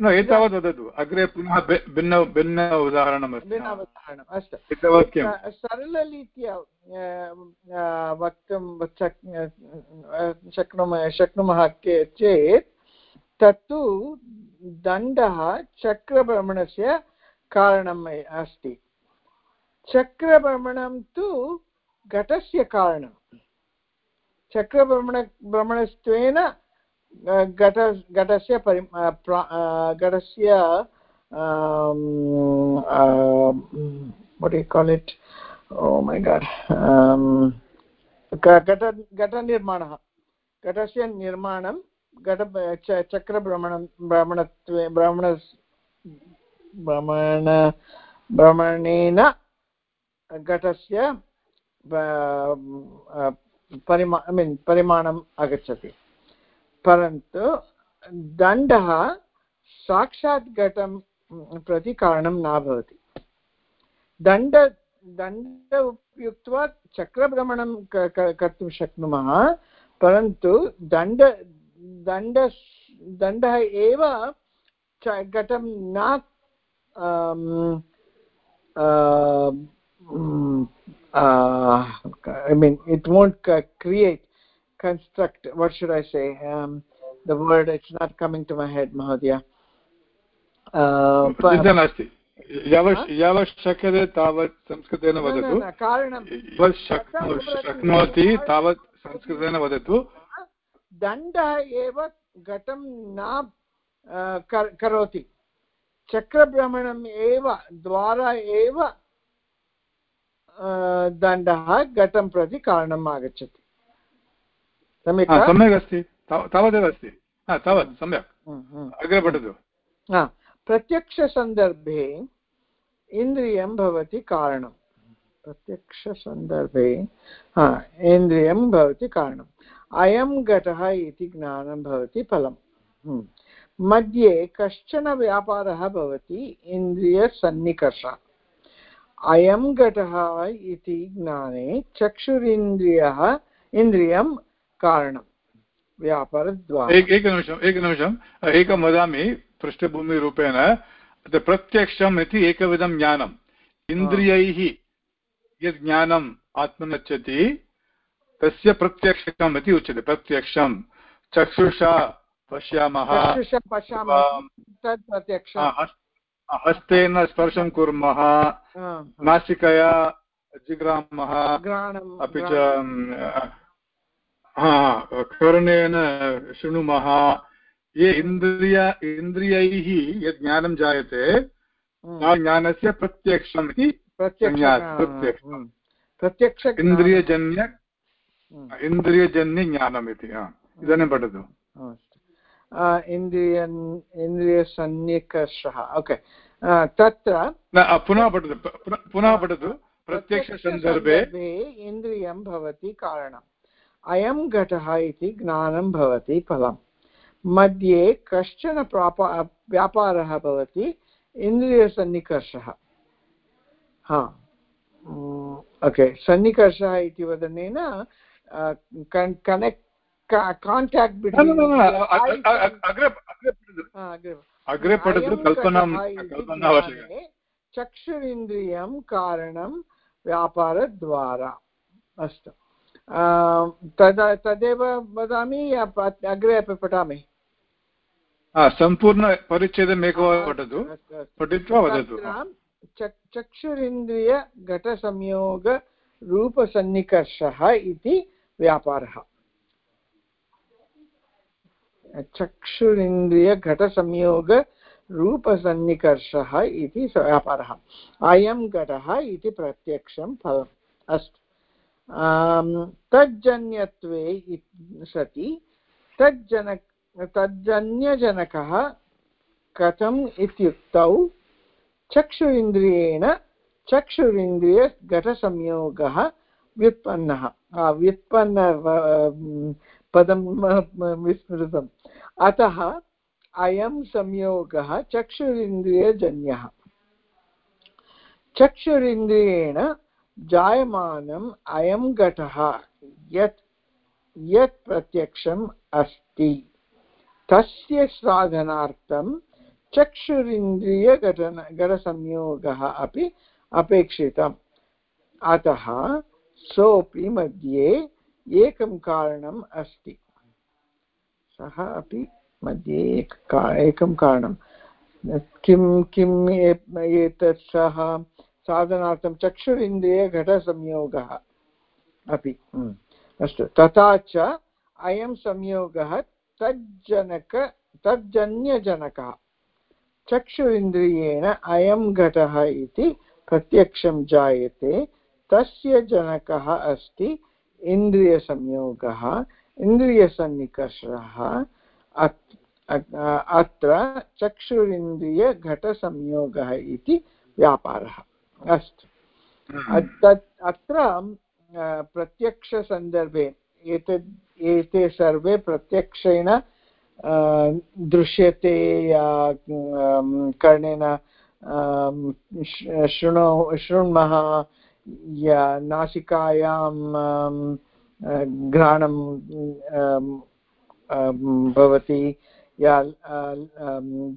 न एतावत् वदतु. अग्रे पुनः भिन्न भिन्न उदाहरणमस्ति.
अस्तु.
एतावत् किम्?
स- सरलरीत्या वक्तुं शक्- शक्नुमः शक्नुमः चेत् तत्तु दण्डः चक्रभ्रमणस्य कारणम् अस्ति. चक्रभ्रमणं तु घटस्य कारणं चक्रभ्रमण भ्रमणत्वेन घट घटस्य परि घटस्य वट् यु call it O my God घट घटनिर्माणः घटस्य निर्माणं घट च, चक्रभ्रमणं, भ्रमणत्वे, भ्रमण भ्रमण, भ्रमणेन घटस्य परिमा ऐ मीन् परिमाणम् आगच्छति। परन्तु दण्डः साक्षात् घटं प्रति कारणं न भवति। दण्ड दण्ड उपयुक्त्वा चक्रभ्रमणं कर्तुं शक्नुमः परन्तु दण्ड दण्ड दण्डः एव घटं न I mean, it won't create, construct, what should I say? Um, the word, it's not coming to my head, Mahodaya. Uh,
नास्ति यावत् यावत् शक्यते तावत् संस्कृतेन वदतु शक्नोति तावत् संस्कृतेन वदतु
दण्डः एव घटं न करोति चक्रभ्रमणम् एव द्वारा एव दण्डः घटं प्रति कारणम् आगच्छति सम्यक्
हा? सम्यक् अस्ति। ताव- तावदेव अस्ति। तावत् सम्यक्।
हम्म, हम्म।
अग्रे पठतु।
प्रत्यक्षसन्दर्भे इन्द्रियं भवति कारणं। प्रत्यक्षसन्दर्भे हा इन्द्रियं भवति कारणम्। अयं घटः इति ज्ञानं भवति फलम्। हम्म। मध्ये कश्चन व्यापारः भवति इन्द्रियसन्निकर्षः। अयं घटः इति ज्ञाने चक्षुरिन्द्रियः इन्द्रियं कारणं। व्यापारद्वारा।
एक एकनिमिषम् एकनिमिषम् एकं वदामि पृष्ठभूमिरूपेण। प्रत्यक्षम् इति एकविधं ज्ञानम्। इन्द्रियैः यद् ज्ञानम् आत्मनच्छति तस्य प्रत्यक्षम् इति उच्यते। प्रत्यक्षं चक्षुषा पश्यामः। हस्तेन स्पर्शं कुर्मः। नासिकया
घ्राणम्
अपि च हा कर्णेन शृणुमः। ये इन्द्रिय इन्द्रियैः यत् ज्ञानं जायते ज्ञानस्य प्रत्यक्षम् इति
प्रत्यक्ष
इन्द्रियजन्य इन्द्रियजन्यज्ञानम् इति इदानीं पठतु।
इन्द्रियन् इन्द्रियसन्निकर्षः ओके। तत्र
पुनः पठतु पुनः- पठतु। प्रत्यक्षसन्दर्भे
इन्द्रियं भवति कारणम्। अयं घटः इति ज्ञानं भवति फलम्। मध्ये कश्चन प्रापा व्यापारः भवति इन्द्रियसन्निकर्षः। हा। ओके। सन्निकर्षः इति वदनेन कनेक्ट् काण्टाक्ट्
अग्रे पठतु।
चक्षुरिन्द्रियं कारणं व्यापारद्वारा। अस्तु। तदा तदेव वदामि अग्रे अपि पठामि।
सम्पूर्णपरिच्छेदम् एकवारं पठतु। पठित्वा वदतु।
तत्र चक्- चक्षुरिन्द्रियघटसंयोग रूपसन्निकर्षः इति व्यापारः। चक्षुरिन्द्रियघटसंयोग रूपसन्निकर्षः इति व्यापारः। अयं घटः इति प्रत्यक्षं फलम् अस्तु। तज्जन्यत्वे सति। तज्जन, तज्जन्यजनकः कथम् इत्युक्तौ? चक्षुरिन्द्रियेण चक्षुरिन्द्रियघटसंयोगः व्युत्पन्नः। व्युत्पन्न पदं विस्मृतम्। अतः अयं संयोगः चक्षुरिन्द्रियजन्यः। चक्षुरिन्द्रियेण जायमानम् अयं घटः, यत् यत् प्रत्यक्षम् अस्ति। तस्य साधनार्थं चक्षुरिन्द्रियघटन, घटसंयोगः अपि अपेक्षितम्। अतः सोऽपि मध्ये एकं कारणम् अस्ति। सः अपि मध्ये एकं कारणं किं, किम् एतत् सः साधनार्थं चक्षुरिन्द्रियघटसंयोगः अपि। अस्तु तथा च अयं संयोगः तज्जनक तज्जन्यजनकः। चक्षुरिन्द्रियेण अयं घटः इति प्रत्यक्षं जायते तस्य जनकः अस्ति इन्द्रियसंयोगः इन्द्रियसन्निकर्षः अत्र चक्षुरिन्द्रियघटसंयोगः इति व्यापारः। अस्तु। तत् अत्र प्रत्यक्षसन्दर्भे एतद् एते सर्वे प्रत्यक्षेण दृश्यते या कर्णेन शृणो शृण्मः या नासिकायां घ्राणं भवति या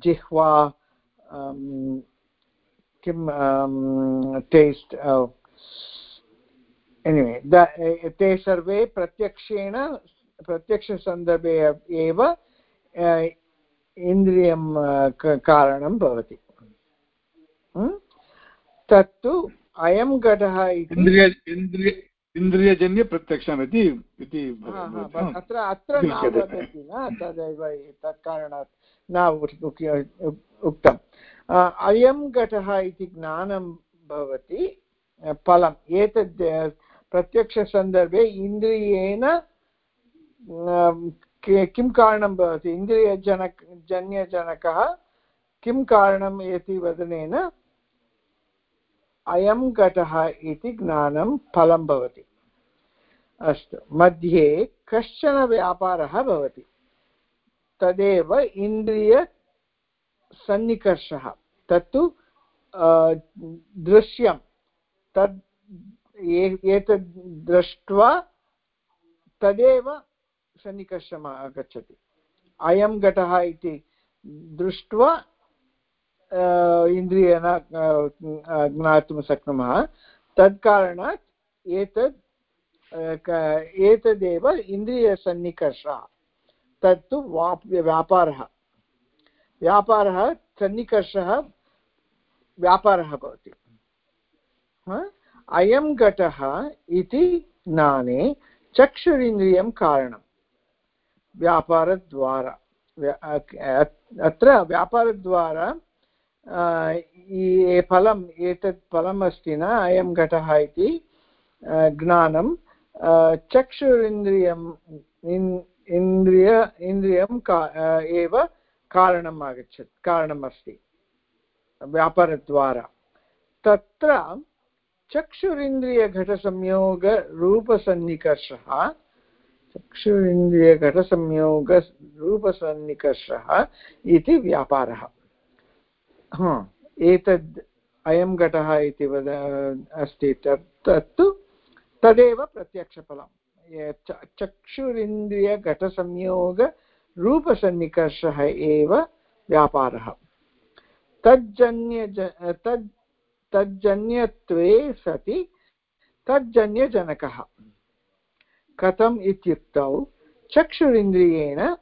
जिह्वा किं टेस्ट् एनिवे ते सर्वे प्रत्यक्षेण प्रत्यक्षसन्दर्भे एव इन्द्रियं कारणं भवति तत्तु अयं घटः इन्द्रिय
इन्द्रियजन्यप्रत्यक्षम् इति इति
अत्र अत्र न वदति न तदेव तत् कारणात् न उक्तम् अयं घटः इति ज्ञानं भवति फलम्। एतद् प्रत्यक्षसन्दर्भे इन्द्रियेण किं कारणं भवति? इन्द्रियजनक, जन्यजनकः किं कारणम् इति वदनेन अयं घटः इति ज्ञानं फलं भवति। अस्तु, मध्ये कश्चन व्यापारः भवति। तदेव इन्द्रियसन्निकर्षः तत्तु दृश्यं। तद् एतद् दृष्ट्वा तदेव सन्निकर्षम् आगच्छति। अयं घटः इति दृष्ट्वा इन्द्रियेण ज्ञातुं शक्नुमः। तत्कारणात् एतद् एतदेव इन्द्रियसन्निकर्षः। तत्तु व्यापारः। व्यापारः सन्निकर्षः व्यापारः भवति। अयं घटः इति ज्ञाने चक्षुरिन्द्रियं कारणं व्यापारद्वारा अत्र व्यापारद्वारा फलम्, एतत् फलम् अस्ति न, अयं घटः इति ज्ञानं चक्षुरिन्द्रियम् इन्द्रिय, इन्द्रियं का एव कारणम् आगच्छति कारणम् अस्ति व्यापारद्वारा। तत्र चक्षुरिन्द्रियघटसंयोगरूपसन्निकर्षः चक्षुरिन्द्रियघटसंयोगरूपसन्निकर्षः इति व्यापारः। एतद् अयं घटः इति वद, अस्ति तत्, तत्तु तदेव प्रत्यक्षफलं चक्षुरिन्द्रियघटसंयोगरूपसन्निकर्षः एव व्यापारः। तज्जन्य तद् तज्जन्यत्वे सति तज्जन्यजनकः। कथम् इत्युक्तौ? चक्षुरिन्द्रियेण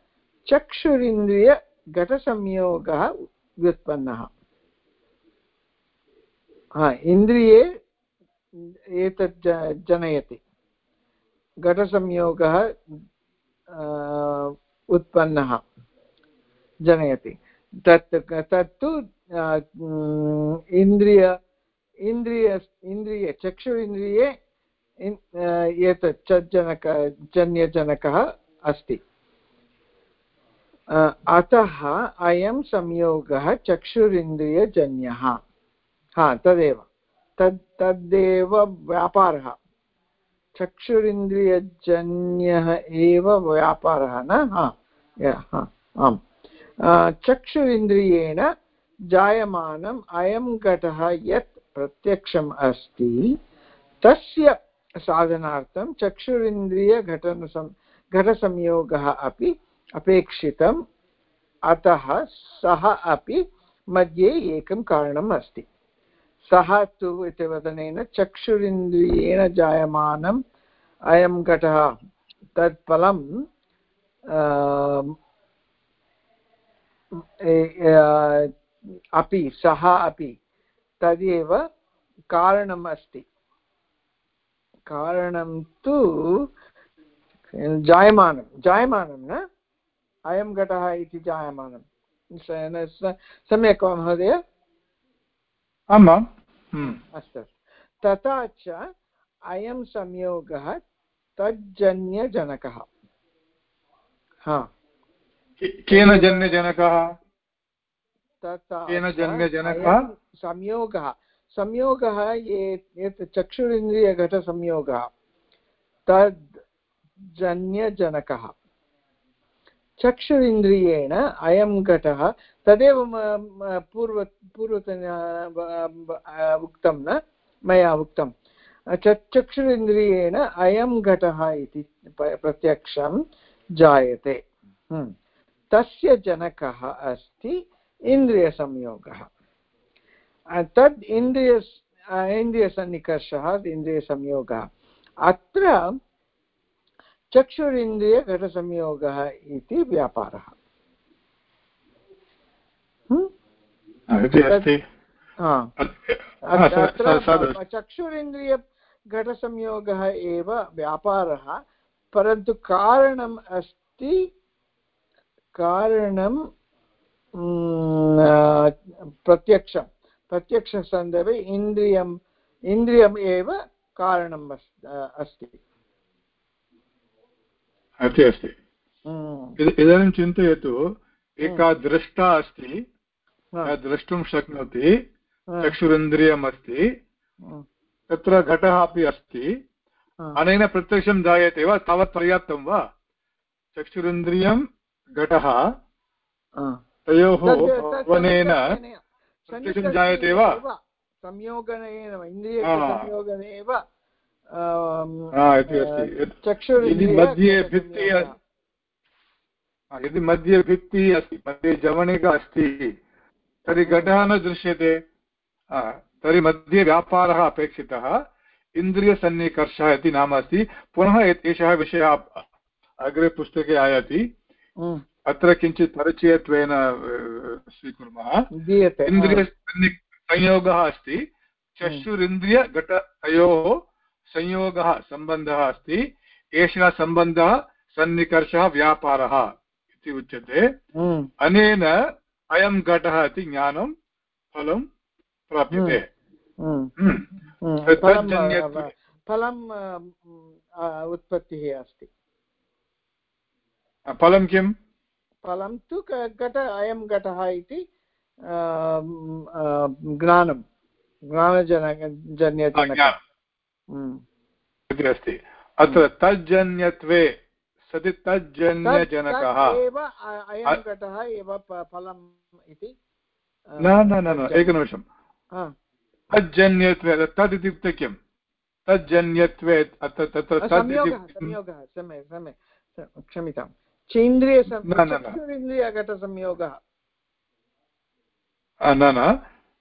चक्षुरिन्द्रियघटसंयोगः व्युत्पन्नः। हा, इन्द्रिये एतत् जनयति। घटसंयोगः उत्पन्नः। जनयति। तत् तत्तु इन्द्रिय इन्द्रिय, इन्द्रिये चक्षुरिन्द्रिये एतत् चज्जनक, जन्यजनकः अस्ति। अतः अयं संयोगः चक्षुरिन्द्रियजन्यः। हा, तदेव। तद् तदेव व्यापारः। चक्षुरिन्द्रियजन्यः एव व्यापारः न? हा आम्। चक्षुरिन्द्रियेण जायमानम् अयं घटः यत् प्रत्यक्षम् अस्ति। तस्य साधनार्थं चक्षुरिन्द्रियघटनसं घटसंयोगः अपि अपेक्षितम्, अतः सः अपि मध्ये एकं कारणम् अस्ति। सः तु इति वदनेन चक्षुरिन्द्रियेण जायमानम् अयं घटः। तत् फलं अपि, सः अपि, तदेव कारणम् अस्ति। कारणं तु जायमानं जायमानं न? अयं घटः इति जायमानं। सम्यक् वा महोदय?
आम्। हम्म।
अस्तु तथा च अयं संयोगः तज्जन्यजनकः। हा।
केन जन्यजनकः?
तथा
केन जन्यजनकः?
संयोगः। संयोगः एत् चक्षुरिन्द्रियघटसंयोगः। तद् जन्यजनकः चक्षुरिन्द्रियेण अयं घटः, तदेव पूर्व पूर्वतन उक्तं न, मया उक्तं। चक्षुरिन्द्रियेण अयं घटः इति प्रत्यक्षं जायते। हम्म। तस्य जनकः अस्ति इन्द्रियसंयोगः। तद् इन्द्रिय इन्द्रियसन्निकर्षः, इन्द्रियसंयोगः। अत्र चक्षुरिन्द्रियघटसंयोगः इति व्यापारः। अत्र चक्षुरिन्द्रियघटसंयोगः एव व्यापारः परन्तु कारणम् अस्ति कारणं प्रत्यक्षं। प्रत्यक्षसन्दर्भे इन्द्रियम् इन्द्रियम् एव कारणम् अस्ति।
अस्ति अस्ति इदानीं चिन्तयतु एका द्रष्टा अस्ति द्रष्टुं शक्नोति चक्षुरिन्द्रियम् अस्ति तत्र घटः अपि अस्ति अनेन प्रत्यक्षं जायते वा तावत् पर्याप्तं वा चक्षुरिन्द्रियं घटः तयोः भवनेन प्रत्यक्षं जायते वा
संयोगनेन इन्द्रियसंयोगनेव
इति यदि मध्ये भित्तिः यदि मध्ये भित्तिः अस्ति मध्ये जवनिका अस्ति तर्हि घटः न दृश्यते। तर्हि मध्ये व्यापारः अपेक्षितः इन्द्रियसन्निकर्षः इति नाम अस्ति। पुनः एषः विषयः अग्रे पुस्तके आयाति। अत्र किञ्चित् परिचयत्वेन स्वीकुर्मः। इन्द्रियसंयोगः अस्ति। चक्षुरिन्द्रियघटतयोः संयोगः सम्बन्धः अस्ति। एषः सम्बन्धः सन्निकर्षः व्यापारः इति उच्यते। अनेन अयं घटः इति ज्ञानं फलं प्राप्यते।
फलम् उत्पत्तिः अस्ति।
फलं किं
फलं तु घट अयं घटः इति ज्ञानं। ज्ञानजन जन्यजनक।
इति अस्ति। अत्र तज्जन्यत्वे सति तज्जन्यजनकः।
एव अयं घटः एव फलम् इति
न न न न एकनिमिषं तज्जन्यत्वे तद् इत्युक्ते किं? तज्जन्यत्वे अत्र तत्र
संयोगः सम्यक् सम्यक् क्षम्यतां
न न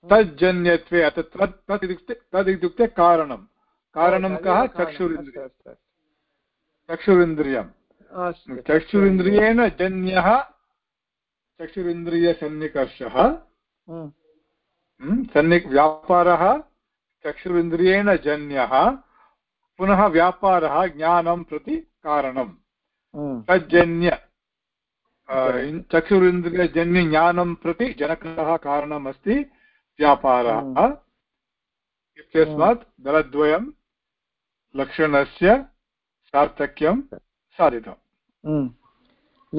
तज्जन्यत्वे अत्र तत् तत् इत्युक्ते तद् इत्युक्ते कारणं कारणं कः? चक्षुरिन्द्रिय चक्षुरिन्द्रियं चक्षुरिन्द्रियेण जन्यः चक्षुरिन्द्रियसन्निकर्षः। सन्नि व्यापारः चक्षुरिन्द्रियेण जन्यः पुनः व्यापारः ज्ञानं प्रति कारणं
हम्म,
तज्जन्य चक्षुरिन्द्रियजन्यज्ञानं प्रति जनकः कारणम् अस्ति व्यापारः।
हम्म।
इत्यस्मात् दलद्वयं लक्षणस्य सार्थक्यं साधितम्।
हम्म।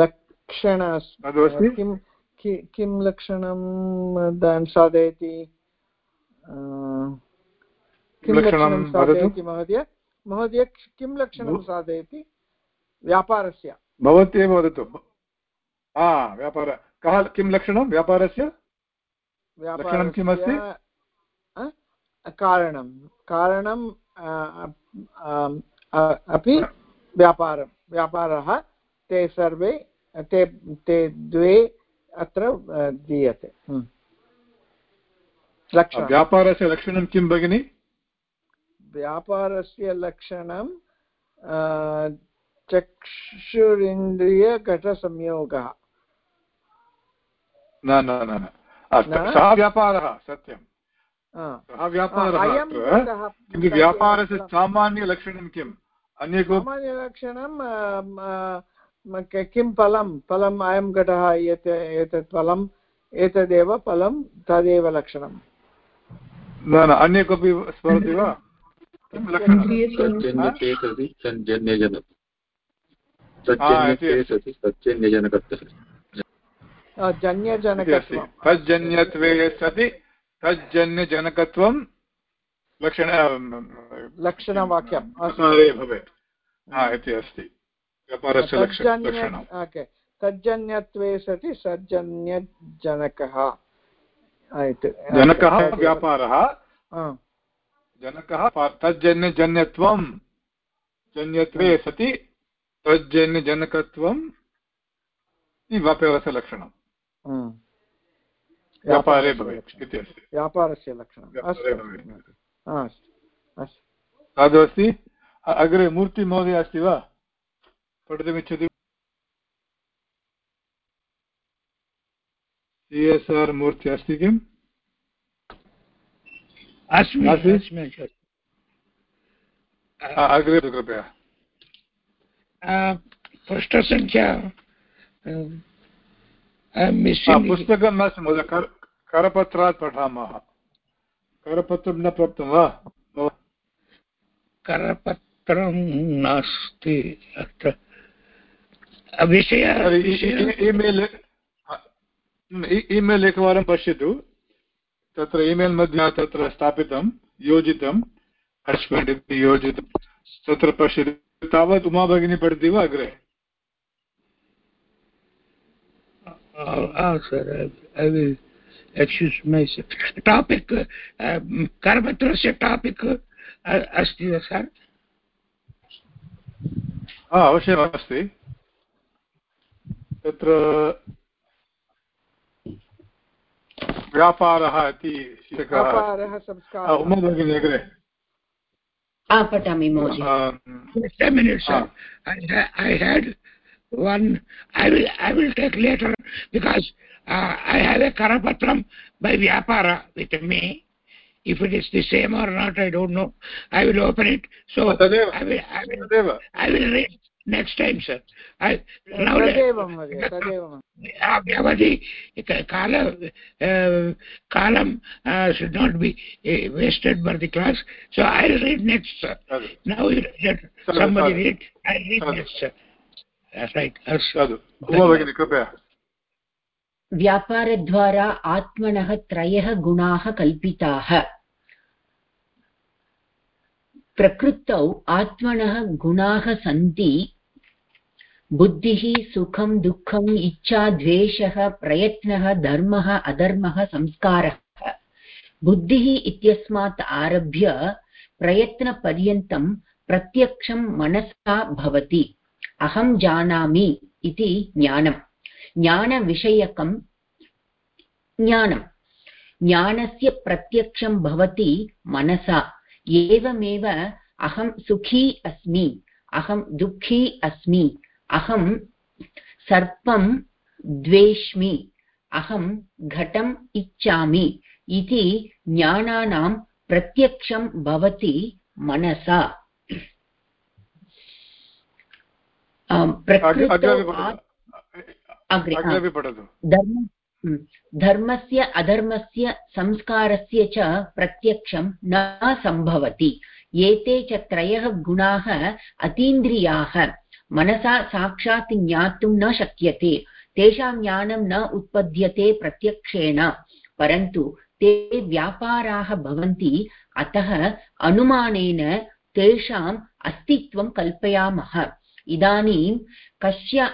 लक्षण किं किं लक्षणं साधयति? किं
लक्षणं
लक्षणं साधयति महोदय? महोदय किं लक्षणं साधयति? व्यापारस्य।
भवत्येव वदतु। हा व्यापार। कः किं लक्षणं? व्यापारस्य? लक्षणं किम् अस्ति?
व्यापारस्य अ, कारणं। कारणं अपि व्यापारं व्यापारः ते सर्वे ते ते द्वे अत्र दीयते हम्म।
व्यापारस्य लक्षणं किं भगिनि
व्यापारस्य लक्षणं चक्षुरिन्द्रियघटसंयोगः
न न न? सः व्यापारः सत्यं। सः व्यापारः
अयं
अत्र
घटः
किन्तु व्यापारस्य सामान्यलक्षणं किम् अन्ये
सामान्यलक्षणं क- किं फलं? फलम् अयं घटः एत एतत् फलम् एतदेव फलं तदेव लक्षणं
न न अन्ये कोऽपि स्मरति वा? हा,
जन्यजनकत्वं
सति तज्जन्यजनकत्वं लक्षण
लक्षणवाक्यम् अस्तु
व्यापारे भवेत्। इति अस्ति। व्यापारस्य
तज्जन्यत्वे सति सज्जन्यजनकः।
जनकः व्यापारः। जनकः तज्जन्यजन्यत्वं जन्यत्वे सति तज्जन्यजनकत्वम् इति व्यापारस्य लक्षणं। व्यापारे
व्यापारस्य
भवेत् इति अस्ति।
व्यापारस्य लक्षणम् अस्तु अस्तु अस्ति।
अग्रे मूर्तिमहोदय अस्ति वा? पठितुमिच्छति? सि एस् आर् मूर्ति अस्ति किम्? अग्रे कृपया।
पृष्ठसङ्ख्या
हा, पुस्तकं नास्ति महोदय कर- करपत्रात् पठामः। करपत्रं न प्राप्तं वा?
करपत्रं नास्ति। अत्र विषय
ईमेल् ईमेल् एकवारं पश्यतु। तत्र ईमेल् मध्ये तत्र स्थापितं योजितं। हस्बेण्ड् इति योजितं। तत्र पश्यतु। तावत् उमा भगिनी पठति वा अग्रे?
Ah, sir, I, I will excuse myself. Topic, uh, करपत्रस्य टापिक् अस्ति वा सर्
हा अवश्यमस्ति तत्र व्यापारः इति शीर्षकः
व्यापारः संस्कारः
उमा भगिनी अग्रे
पठामि महोदय
one i will i will take later because uh, i have a karapatram by vyapara with me if it is the same or not i don't know i will open it so
Atadeva.
i will i will
Atadeva.
i will read next time sir i now
ah, avadi kala
uh, column uh, should not be uh, wasted by the class so i'll read next sir
okay.
now you, somebody
sorry.
read I read
sorry.
next sir
भगिनी कृपया
व्यापारद्वारा आत्मनः त्रयः गुणाः कल्पिताः प्रकृतौ आत्मनः गुणाः सन्ति बुद्धिः सुखं दुःखम् इच्छा द्वेषः प्रयत्नः धर्मः अधर्मः संस्कारः बुद्धिः इत्यस्मात् आरभ्य प्रयत्नपर्यन्तं प्रत्यक्षं मनसा भवति अहं जानामि इति ज्ञानम्। ज्ञानविषयकं ज्ञानम्। ज्ञानस्य प्रत्यक्षं भवति मनसा। एवमेव अहं सुखी अस्मि, अहं दुःखी अस्मि, अहं सर्पं द्वेष्मि, अहं घटम् इच्छामि इति ज्ञानानां प्रत्यक्षं भवति मनसा आम्, प्रकृतौ
अग्रे
आत्- अग्रे
अग्रे
हा,
अपि पठतु
धर्म हम्म, धर्मस्य अधर्मस्य संस्कारस्य च प्रत्यक्षं न सम्भवति। एते च त्रयः गुणाः अतीन्द्रियाः। मनसा साक्षात् ज्ञातुं न शक्यते। तेषां ज्ञानं न उत्पद्यते प्रत्यक्षेण। परन्तु ते व्यापाराः भवन्ति। अतः अनुमानेन तेषाम् अस्तित्वं कल्पयामः। इदानीं कस्य,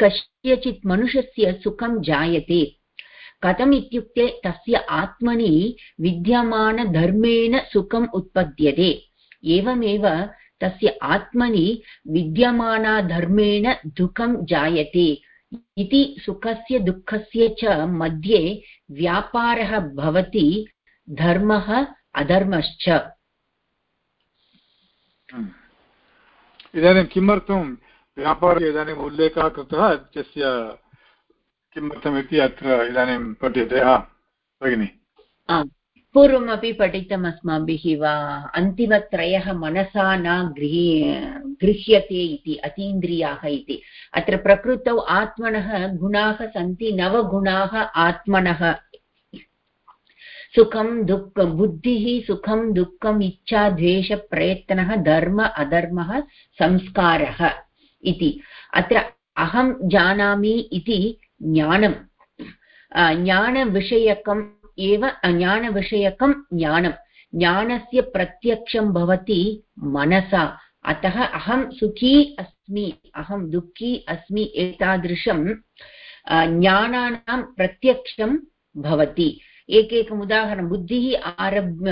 कस्यचित् मनुष्यस्य सुखं जायते। कथम् इत्युक्ते तस्य आत्मनि विद्यमानधर्मेण सुखम् उत्पद्यते। एवमेव तस्य आत्मनि विद्यमानाधर्मेण दुःखं जायते। इति सुखस्य दुःखस्य च मध्ये व्यापारः भवति, धर्मः अधर्मश्च।
इदानीं किमर्थं व्यापारे इदानीम् उल्लेखः कृतः, तस्य किमर्थमिति अत्र इदानीं पठ्यते. भगिनि।
पूर्वमपि पठितम् अस्माभिः वा, अन्तिमत्रयः मनसा न गृही, गृह्यते इति, अतीन्द्रियाः इति। अत्र प्रकृतौ आत्मनः गुणाः सन्ति, नवगुणाः आत्मनः। सुखं दुःखं, बुद्धिः सुखं दुःखम् इच्छा द्वेषप्रयत्नः धर्म, अधर्मः, संस्कारः इति। अत्र अहं जानामि इति ज्ञानं। ज्ञानविषयकम् एव ज्ञानविषयकं ज्ञानं। ज्ञानस्य प्रत्यक्षं भवति मनसा। अतः अहं सुखी अस्मि, अहं दुःखी अस्मि एतादृशं ज्ञानानां प्रत्यक्षं भवति। एकैकम् उदाहरणं, बुद्धिः आरभ्य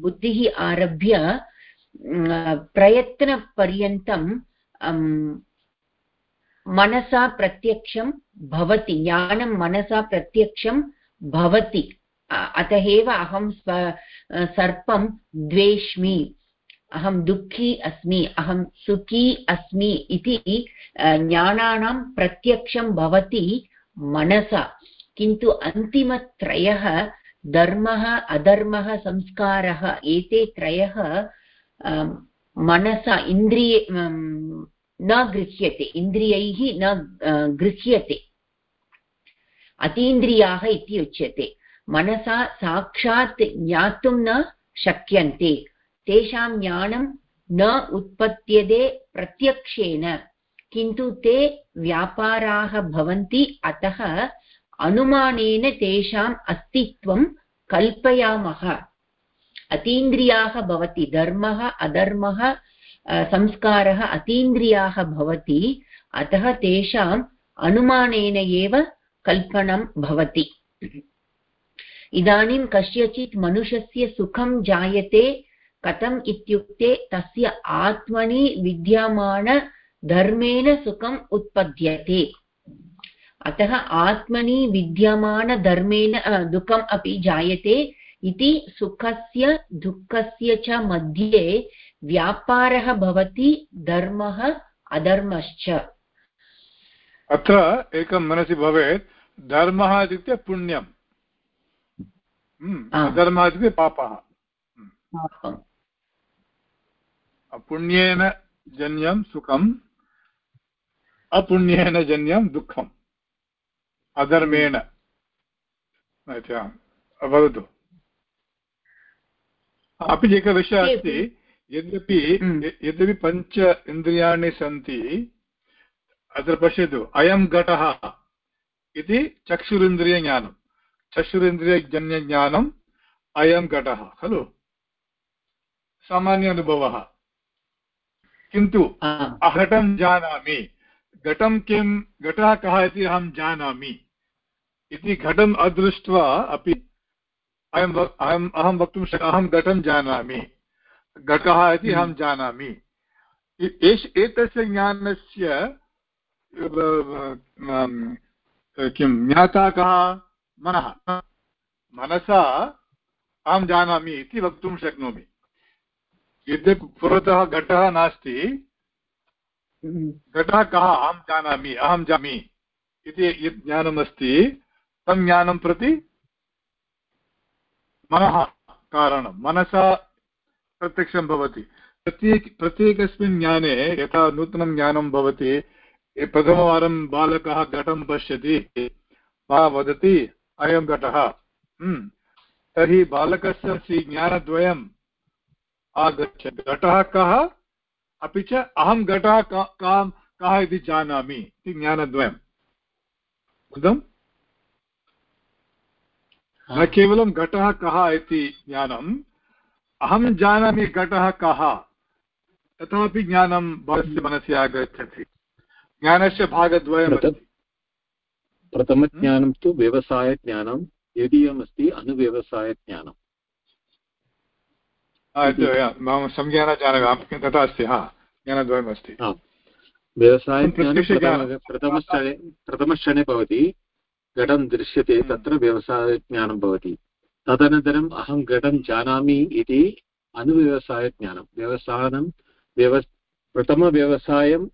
बुद्धिः आरभ्य प्रयत्नपर्यन्तं मनसा प्रत्यक्षं भवति, ज्ञानं मनसा प्रत्यक्षं भवति। अतः एव अहं स्व सर्पं द्वेष्मि, अहं दुःखी अस्मि, अहं सुखी अस्मि इति ज्ञानानां प्रत्यक्षं भवति मनसा। किन्तु अन्तिमत्रयः धर्मः, अधर्मः, संस्कारः, एते त्रयः मनसा, इन्द्रिये न गृह्यते, इन्द्रियैः न गृह्यते। अतीन्द्रियाः इति उच्यते। मनसा साक्षात् ज्ञातुं न शक्यन्ते। तेषां ज्ञानं न उत्पद्यते प्रत्यक्षेण किन्तु ते व्यापाराः भवन्ति, अतः अनुमानेन तेषाम् अस्तित्वं कल्पयामः अतीन्द्रियाः भवति धर्मः अधर्मः संस्कारः अतीन्द्रियाः भवति अतः तेषाम् अनुमानेन एव कल्पनं भवति इदानीं कस्यचित् मनुष्यस्य सुखं जायते कथम् इत्युक्ते तस्य आत्मनि विद्यमानधर्मेण सुखम् उत्पद्यते अतः आत्मनि विद्यमानधर्मेण दुःखम् अपि जायते इति सुखस्य दुःखस्य च मध्ये व्यापारः भवति धर्मः अधर्मश्च।
अत्र एकं मनसि भवेत् धर्मः इत्युक्ते पुण्यम्। अधर्मः इत्युक्ते पापः। पुण्येन जन्यं सुखम् अपुण्येन जन्यं दुःखम्। अधर्मेण वदतु अपि एकः विषयः अस्ति यद्यपि यद्यपि पञ्च इन्द्रियाणि सन्ति अत्र पश्यतु अयं घटः इति चक्षुरिन्द्रियज्ञानं चक्षुरिन्द्रियजन्यज्ञानम् अयं घटः खलु सामान्य अनुभवः किन्तु अघटं जानामि घटं किं घटः कः इति अहं जानामि इति घटम् अदृष्ट्वा अपि अयम् अहम् अहं वक्तुं शक् अहं घटं जानामि। घटः इति अहं जानामि। एष एतस्य ज्ञानस्य किं ज्ञाता कः? मनः। मनसा अहं जानामि इति वक्तुं शक्नोमि। यद्यपि पुरतः घटः नास्ति घटः कः? अहं जानामि अहं जामि इति यत् ज्ञानमस्ति तं ज्ञानं प्रति मनः कारणं, मनसा प्रत्यक्षं भवति। प्रत्येक, प्रत्येकस्मिन् ज्ञाने यथा नूतनं ज्ञानं भवति प्रथमवारं बालकः घटं पश्यति, वा वदति, अयं घटः। हम्म। तर्हि बालकस्य ज्ञानद्वयम् आगच्छति घटः कः? अपि च अहं घटः कः इति जानामि इति ज्ञानद्वयम्। बुद्धम्? न केवलं घटः कः इति ज्ञानम् अहं जानामि घटः कः। तथापि ज्ञानं भवस्य मनसि आगच्छति। ज्ञानस्य भागद्वयम्
प्रथमज्ञानं तु व्यवसायज्ञानं द्वितीयमस्ति अनुव्यवसायज्ञानम्
मम संज्ञानं जानामि तथा अस्ति हा ज्ञानद्वयमस्ति।
व्यवसायज्ञानं प्रथमक्षणे प्रथमक्षणे भवति। घटं दृश्यते। तत्र व्यवसायज्ञानं भवति तदनन्तरम् अहं घटं जानामि इति अनुव्यवसायज्ञानं व्यवसायनं व्यव प्रथमव्यवसायम्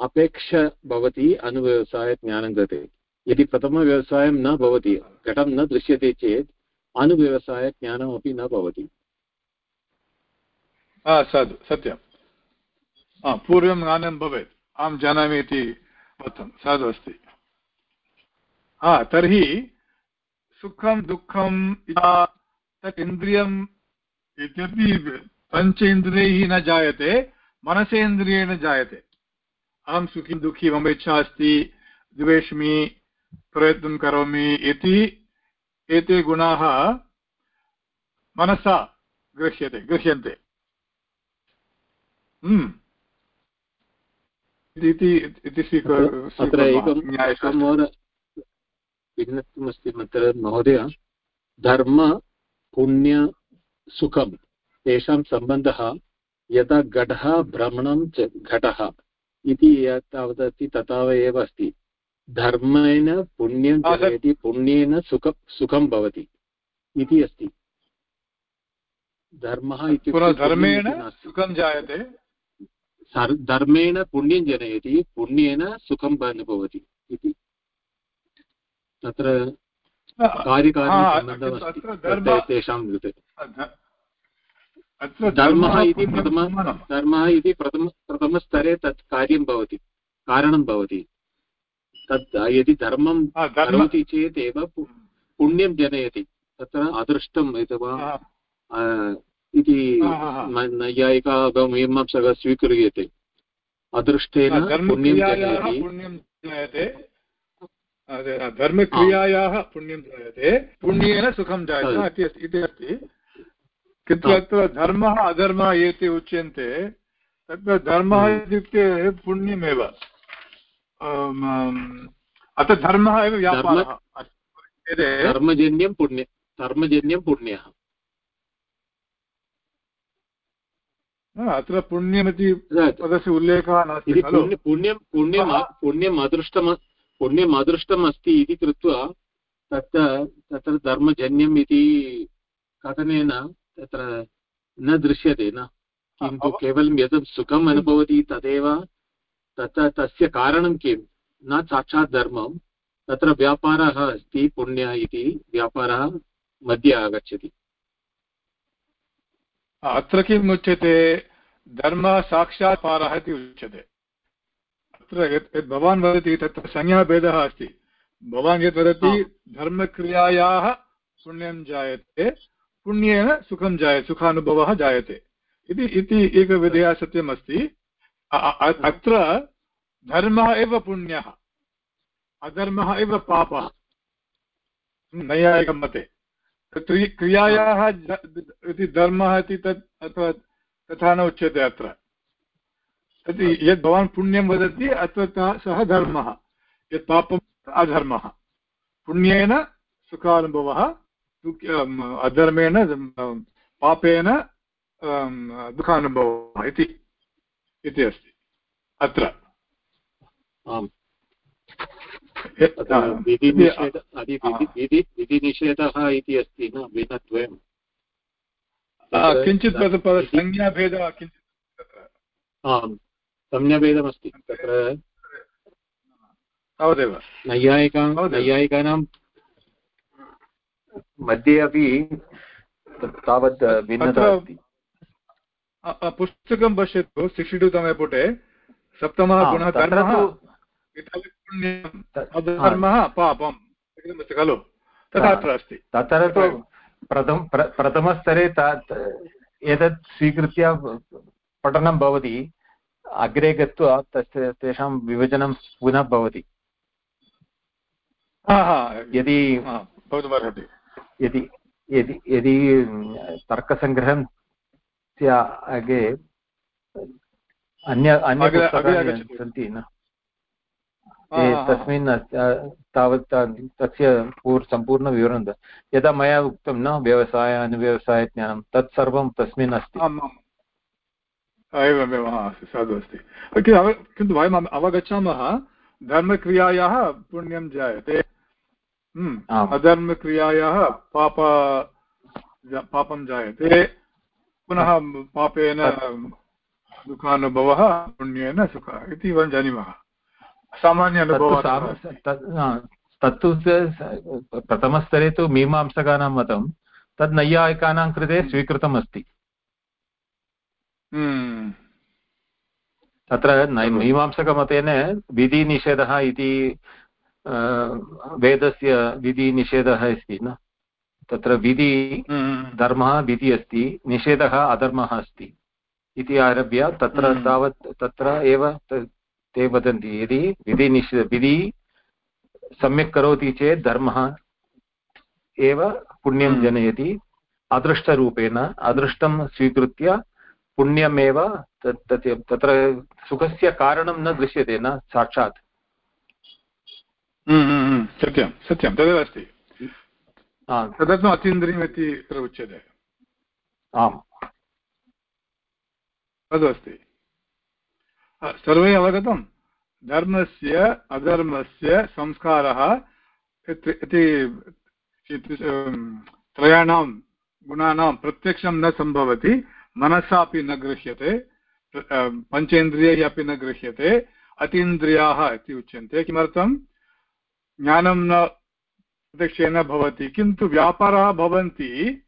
अपेक्ष भवति अनुव्यवसायज्ञानं कृते यदि प्रथमव्यवसायं न भवति घटं न दृश्यते चेत् अनुव्यवसायज्ञानमपि न भवति
साधु सत्यं पूर्वं ज्ञानं भवेत् अहं जानामि इति साधु अस्ति हा तर्हि सुखं दुःखं तत् इन्द्रियम् इत्यपि पञ्च इन्द्रियैः न जायते मनसेन्द्रियेण जायते। अहं सुखी दुःखी मम इच्छा अस्ति द्वेष्मि प्रयत्नं करोमि इति एते गुणाः मनसा गृह्यते गृह्यन्ते। हम्म। इति
अत्र भिन्नत्वमस्ति अत्र महोदय। धर्म पुण्य सुखं तेषां सम्बन्धः यदा घटः भ्रमणं च घटः इति तावदस्ति तथा एव अस्ति। धर्मेण पुण्यं जनयति पुण्येन सुख सुखं भवति इति अस्ति। धर्मः इत्युक्ते
धर्मेण सुखं जायते?
धर्मेण पुण्यं जनयति पुण्येन सुखम् अनुभवति इति। तत्र तेषां कृते। धर्मः इति प्रथम धर्मः इति प्रथम प्रथमस्तरे तत् कार्यं भवति कारणं भवति। तत् यदि धर्मं करोति चेत् एव पुण्यं जनयति। तत्र अदृष्टम् अथवा इति नैयायिका मीमांसकः स्वीक्रियते। अदृष्टेन पुण्यं
जायते धर्मक्रियायाः पुण्यं जायते। पुण्येन सुखं जायते। इति अस्ति किन्तु अत्र धर्मः अधर्मः एते उच्यन्ते तत्र धर्मः हम्म। इत्युक्ते पुण्यमेव। अत्र धर्मः एव व्यापारः।
धर्मजन्यं पुण्य धर्मजन्यं पुण्यः।
अत्र पुण्यमिति पदस्य उल्लेखः नास्ति
पुण्यं पुण्यं पुण्यम् अदृष्टम् पुण्यम् अदृष्टम् अस्ति इति कृत्वा तत्र तत्र धर्मजन्यम् इति कथनेन तत्र न दृश्यते न। किन्तु केवलं यत् सुखम् अनुभवति तदेव तत्र तस्य कारणं किं? न साक्षात् धर्मं तत्र व्यापारः अस्ति पुण्य इति व्यापारः मध्ये आगच्छति।
अत्र किम् उच्यते? धर्मः साक्षात् पारः इति उच्यते। अत्र यत् यत् भवान् वदति तत्र संज्ञाभेदः अस्ति। भवान् यत् वदति धर्मक्रियायाः पुण्यं जायते पुण्येन सुखं जायते सुखानुभवः जायते। इति इति एकविधया सत्यम् अस्ति अत्र धर्मः एव पुण्यः अधर्मः एव पापः। नैयायिकं मते। क्रियायाः इति धर्मः इति तत् अथवा तथा न उच्यते अत्र। तत् यद् भवान् पुण्यं वदति अत्र सः धर्मः यत् पापम् अधर्मः। पुण्येन सुखानुभवः अधर्मेण पापेन दुःखानुभवः इति इति अस्ति। अत्र।
आम्। विधिनिषेधः इति अस्ति न? भिन्नद्वयम्
किञ्चित् संज्ञाभेदः किञ्चित्
आम्। संज्ञाभेदमस्ति तत्र
तावदेव।
नैयायिकां नैयायिकानां मध्ये अपि तावत् भिन्नता
पुस्तकं पश्यतु सिक्स्टि टु तमे पुटे। सप्तमः गुणः धर्मः धर्मः पापम्। अस्ति खलु? तथा अत्र अस्ति।
तत्र तु प्रथम प्रथमस्तरे एतत् स्वीकृत्य पठनं भवति। अग्रे गत्वा तस्य तेषां विभजनं पुनः भवति। यदि यदि यदि यदि तर्कसङ्ग्रहं अगे अन्य अन्य सन्ति न। तस्मिन् तावत् तस्य पूर् सम्पूर्णविवरणं यदा मया उक्तं न व्यवसाय अनुव्यवसायज्ञानं तत्सर्वं तस्मिन् अस्ति।
एवमेव साधु अस्ति किन्तु वयम् अवगच्छामः धर्मक्रियायाः पुण्यं जायते। हम्म, अधर्मक्रियायाः पाप पापं जायते। पुनः पापेन दुःखानुभवः पुण्येन सुख इति वयं जानीमः। सामान्य अनुभवः
तत्तु प्रथमस्तरे तु मीमांसकानां मतं तद् नैयायिकानां कृते स्वीकृतम् अस्ति। तत्र मीमांसकमतेन विधिनिषेधः इति वेदस्य विधिनिषेधः अस्ति न तत्र विधि
हम्म।
धर्मः विधि अस्ति निषेधः अधर्मः अस्ति इति आरभ्य तत्र
हम्म।
तावत् तत्र एव ते वदन्ति यदि विधिनिष विधि सम्यक् करोति चेत् धर्मः एव पुण्यं
हम्म।
जनयति अदृष्टरूपेण अदृष्टं स्वीकृत्य पुण्यमेव तत्र सुखस्य कारणं न दृश्यते न साक्षात्
हम्म, हम्म, सत्यं सत्यं तदेव अस्ति तदर्थम् अतीन्द्रियम् इति उच्यते
आम्
तदस्ति सर्वे अवगतं धर्मस्य अधर्मस्य संस्कारः इति त्रयाणां गुणानां प्रत्यक्षं न सम्भवति मनसा अपि न गृह्यते पञ्चेन्द्रियैः अपि न गृह्यते, अतीन्द्रियाः इति उच्यन्ते। किमर्थं? ज्ञानं न प्रत्यक्षेन भवति, किन्तु व्यापाराः भवन्ति,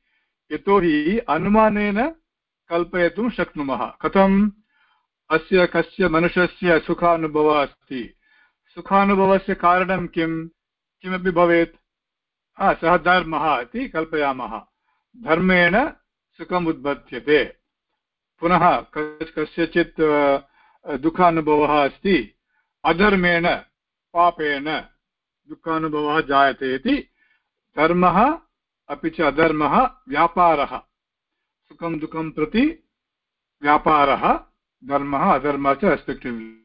यतोहि अनुमानेन कल्पयितुं शक्नुमः। कथम्? अस्य कस्य मनुष्यस्य सुखानुभवः अस्ति? सुखानुभवस्य कारणं किं किमपि भवेत्? सः धर्मः इति कल्पयामः। धर्मेण सुखम् उद्बध्यते पुनः कस्यचित् दुःखानुभवः अस्ति, अधर्मेण, पापेन दुःखानुभवः जायते इति धर्मः, अपि च अधर्मः, व्यापारः। सुखं दुःखं प्रति व्यापारः, धर्मः, अधर्मः च रेस्पेक्टिव्लि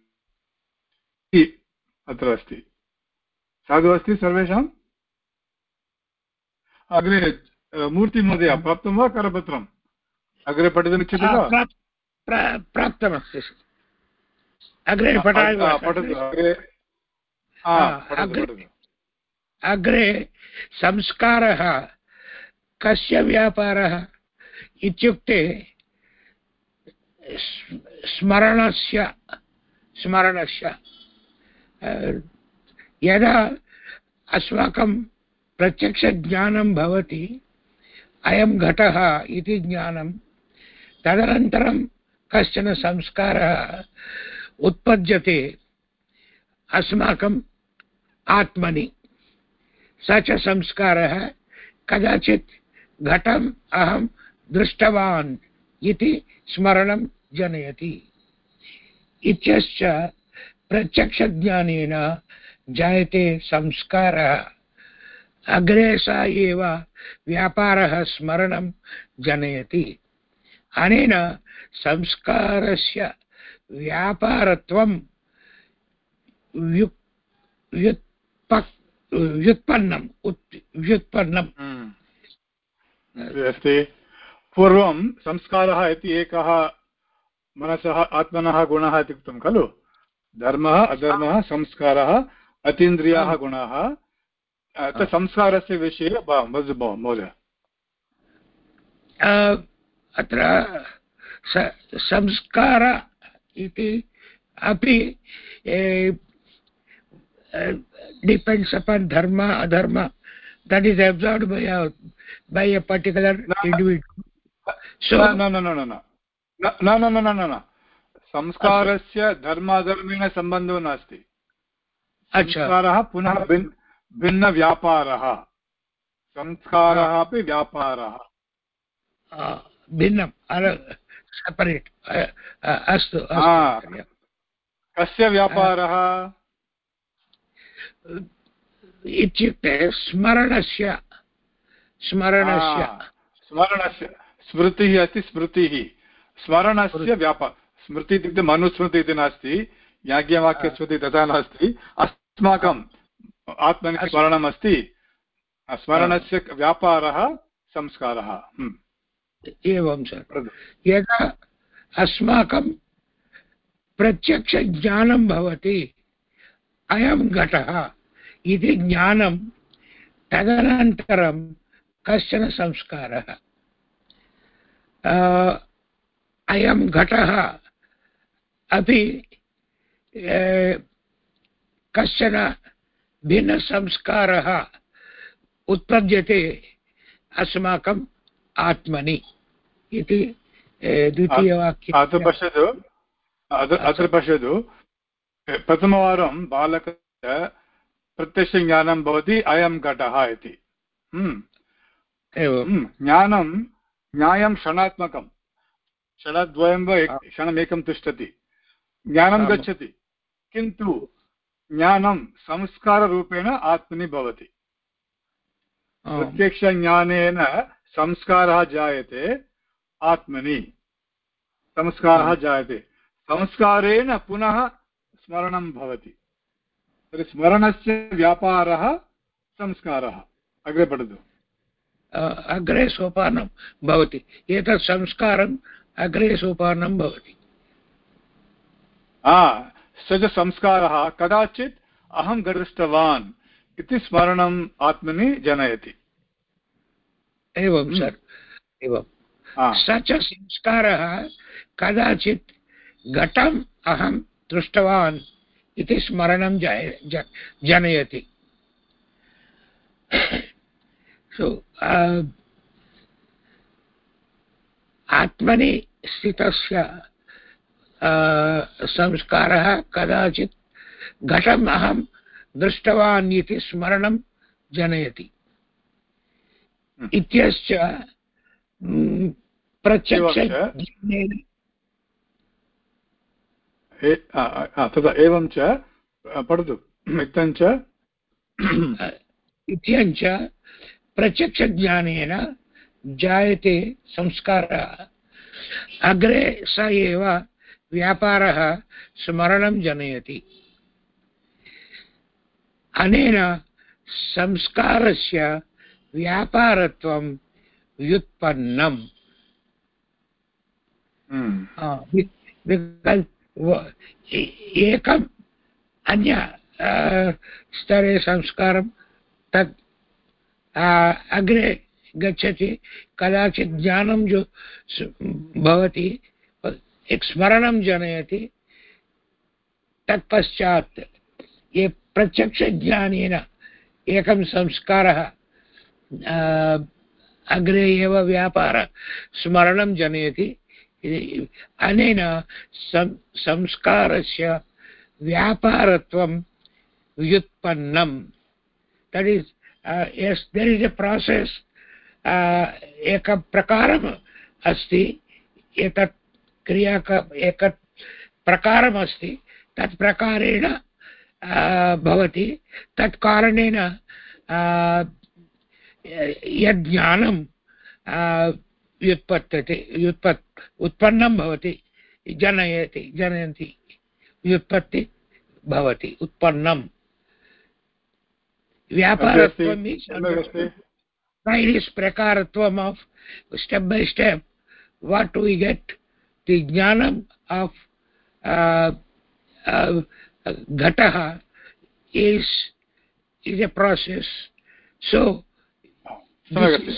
अत्र अस्ति। साधु अस्ति सर्वेषाम्? अग्रे मूर्तिमहोदय प्राप्तं वा करपत्रम्? अग्रे पठितुमिच्छति वा?
प्राप्तमस्ति अग्रे
पठतु
अग्रे अग्रे संस्कारः कस्य व्यापारः इत्युक्ते स्मरणस्य स्मरणस्य। यदा अस्माकं प्रत्यक्षज्ञानं भवति अयं घटः इति ज्ञानं तदनन्तरं कश्चन संस्कारः उत्पद्यते। अस्माकम् आत्मनि। स च संस्कारः कदाचित् घटम् अहं दृष्टवान् इति स्मरणं जनयति। इत्यश्च प्रत्यक्षज्ञानेन जायते संस्कारः। अग्रे स एव व्यापारः स्मरणं जनयति। अनेन संस्कारस्य व्यापारत्वं व्युत्पन्नम् व्युत्पन्नम्
अस्ति? पूर्वं संस्कारः इति एकः मनसः आत्मनः गुणः इति उक्तं खलु? धर्मः अधर्मः संस्कारः अतीन्द्रियाः गुणाः। संस्कारस्य विषये वदतु महोदय
अत्र संस्कार इति अपि depends upon dharma adharma that is observed by by a particular
No.
individual. So,
न न न संस्कारस्य धर्माधर्मेण सम्बन्धो नास्ति।
अच्छा।
संस्कारः पुनः भिन्नव्यापारः संस्कारः अपि व्यापारः।
uh, भिन्नं सेपरेट् अस्तु
कस्य व्यापारः?
इत्युक्ते स्मरणस्य स्मरणस्य।
स्मरणस्य स्मृतिः अस्ति स्मृतिः। स्मरणस्य व्यापार स्मृति इत्युक्ते मनुस्मृति इति नास्ति याज्ञवाक्यस्मृति तथा नास्ति। अस्माकम् आत्मनि
अस्तु।
स्मरणम् अस्ति स्मरणस्य व्यापारः संस्कारः। हम्म।
एवं सर्। यदा अस्माकं प्रत्यक्षज्ञानं भवति अयं घटः इति ज्ञानं तदनन्तरं कश्चन संस्कारः? अयं घटः अपि कश्चन भिन्नसंस्कारः उत्पद्यते अस्माकम् आत्मनि इति अ, द्वितीयवाक्ये
अत्र पश्यतु। अत्र अत्र पश्यतु। प्रथमवारं बालकस्य प्रत्यक्षज्ञानं भवति अयं घटः इति। हम्म।
एवं।
हम्म, ज्ञानं न्यायं क्षणात्मकं। क्षणद्वयं वा एक- क्षणमेकं तिष्ठति। ज्ञानं
आम्।
गच्छति। किन्तु ज्ञानं संस्काररूपेण आत्मनि भवति। प्रत्यक्षज्ञानेन संस्कारः जायते आत्मनि। संस्कारः जायते। संस्कारेण पुनः स्मरणं भवति। तर्हि स्मरणस्य व्यापारः संस्कारः। अग्रे पठतु।
अग्रे सोपानं भवति। एतत् संस्कारम् अग्रे सोपानं भवति।
हा स च संस्कारः कदाचित् अहं दृष्टवान् इति स्मरणम् आत्मनि जनयति।
एवं सर् एवं।
हा,
स च संस्कारः कदाचित् घटम् अहं दृष्टवान् इति स्मरणं जनयति। सो आत्मनि स्थितस्य संस्कारः कदाचित् घटम् अहं दृष्टवान् इति स्मरणं जनयति।
हम्म।
इत्यश्च प्रत्यक्ष
तथा एवं च पठतु। इत्थं च
इत्यञ्च प्रत्यक्षज्ञानेन जायते संस्कारः। अग्रे स एव व्यापारः स्मरणं जनयति। अनेन संस्कारस्य व्यापारत्वं व्युत्पन्नम्
हम्म,
एकम् अन्य स्तरे संस्कारं तत् अग्रे गच्छति। कदाचित् ज्ञानं जो भवति। एक स्मरणं जनयति। तत्पश्चात् ये प्रत्यक्षज्ञानेन एकं संस्कारः अग्रे व्यापार स्मरणं जनयति। अनेन सं, संस्कारस्य व्यापारत्वं व्युत्पन्नं। That is yes a process एकं प्रकारम् अस्ति। क्रिया एक प्रकारमस्ति तत् प्रकारेण भवति। तत् कारणेन यज्ज्ञानं व्युत्पत्ति व्युत्पत् उत्पन्नं भवति जनयति जनयन्ति व्युत्पत्ति भवति उत्पन्नं
व्यापारत्वम्
is प्रकारत्वम् of step by step what we get the jnanam of uh, uh, ghataha is is a process. So